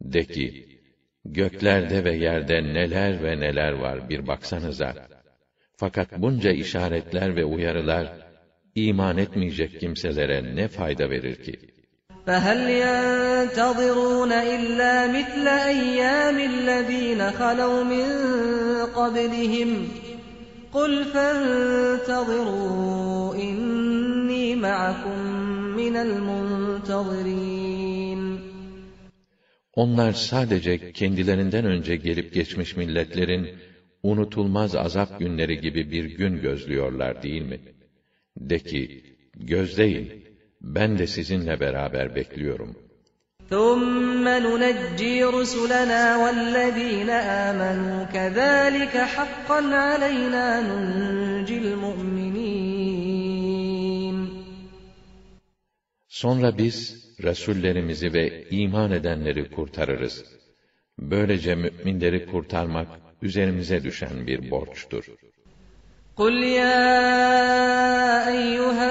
De ki, göklerde ve yerde neler ve neler var bir baksanıza. Fakat bunca işaretler ve uyarılar, iman etmeyecek kimselere ne fayda verir ki? فَهَلْ يَنْتَظِرُونَ إِلَّا مِثْلَ أَيَّامِ الَّذِينَ خَلَوْا مِنْ قَبْلِهِمْ قُلْ فَانْتَظِرُوا إِنِّي مَعَكُمْ مِنَ الْمُنْتَظِرِينَ Onlar sadece kendilerinden önce gelip geçmiş milletlerin unutulmaz azap günleri gibi bir gün gözlüyorlar değil mi? De ki, gözleyin, ben de sizinle beraber bekliyorum. ثُمَّ نُنَجِّي رُسُلَنَا وَالَّذِينَ آمَنُوا كَذَٰلِكَ حَقًّا عَلَيْنَا نُنْجِي الْمُؤْمِنِينَ Sonra biz, Resullerimizi ve iman edenleri kurtarırız. Böylece müminleri kurtarmak, üzerimize düşen bir borçtur. قُلْ يَا أَيُّهَا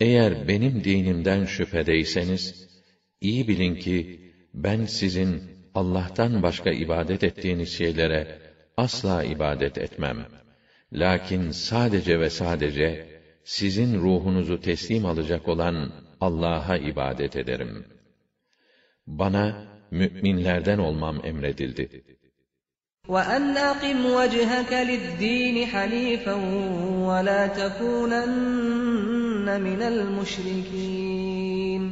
Eğer benim dinimden şüphedeyseniz, iyi bilin ki, ben sizin Allah'tan başka ibadet ettiğiniz şeylere asla ibadet etmem. Lakin sadece ve sadece, sizin ruhunuzu teslim alacak olan Allah'a ibadet ederim. Bana, mü'minlerden olmam emredildi. وَأَنْ أَقِمْ وَجْهَكَ لِلدِّينِ حَنِيفًا وَلَا تَكُونَنَّ مِنَ الْمُشْرِكِينَ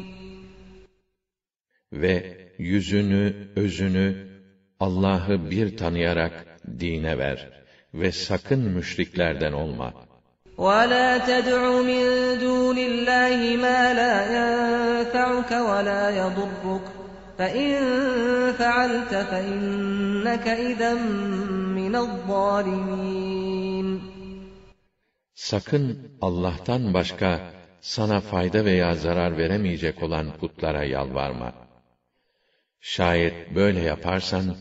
Ve yüzünü, özünü Allah'ı bir tanıyarak dine ver ve sakın müşriklerden olma. وَلَا تَدْعُ مِن دُونِ اللَّهِ مَا لَا يَنفَعُكَ وَلَا يَضُرُّكَ فَإِن فَعَلْتَ فَإِنَّكَ إِذًا مِّنَ الظَّالِمِينَ Sakın Allah'tan başka sana fayda veya zarar veremeyecek olan putlara yalvarma. Şayet böyle yaparsan,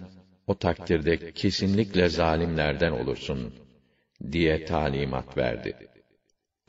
o takdirde kesinlikle zalimlerden olursun, diye talimat verdi.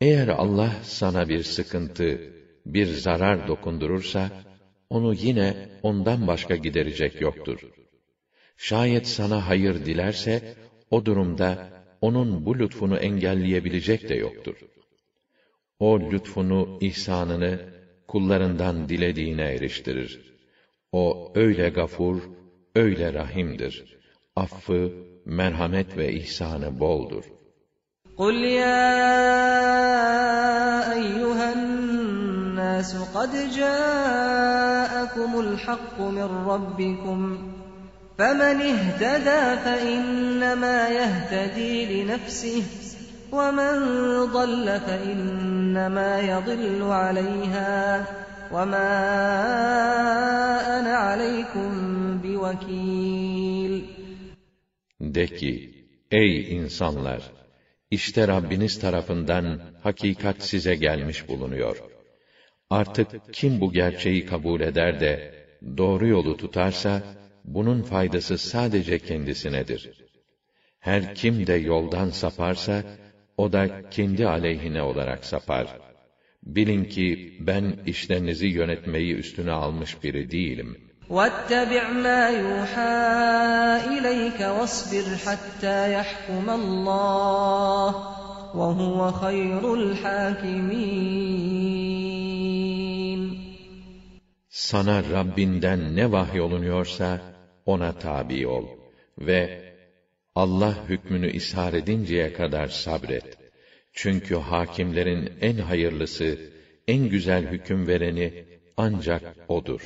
Eğer Allah sana bir sıkıntı, bir zarar dokundurursa, onu yine ondan başka giderecek yoktur. Şayet sana hayır dilerse, o durumda onun bu lütfunu engelleyebilecek de yoktur. O lütfunu, ihsanını kullarından dilediğine eriştirir. O öyle gafur, öyle rahimdir. Affı, merhamet ve ihsanı boldur. قُلْ يَا أَيُّهَا النَّاسُ قَدْ جَاءَكُمُ الْحَقُّ مِنْ رَبِّكُمْ فَمَنِ اهْتَدَىٰ فَإِنَّمَا يَهْتَدِي لِنَفْسِهِ وَمَنْ ضَلَّ فَإِنَّمَا يَضِلُّ عَلَيْهَا وَمَا أَنَا عَلَيْكُمْ بِوَكِيلٍ De ki, ey insanlar! İşte Rabbiniz tarafından hakikat size gelmiş bulunuyor. Artık kim bu gerçeği kabul eder de doğru yolu tutarsa bunun faydası sadece kendisinedir. Her kim de yoldan saparsa, o da kendi aleyhine olarak sapar. Bilin ki ben işlerinizi yönetmeyi üstüne almış biri değilim. وَاتَّبِعْ مَا يُوحَى إِلَيْكَ وَاصْبِرْ حَتَّى يَحْكُمَ اللّٰهُ وَهُوَ خَيْرُ الْحَاكِمِينَ Sana Rabbinden ne vahyolunuyorsa ona tabi ol ve Allah hükmünü ishar edinceye kadar sabret. Çünkü hakimlerin en hayırlısı, en güzel hüküm vereni ancak odur.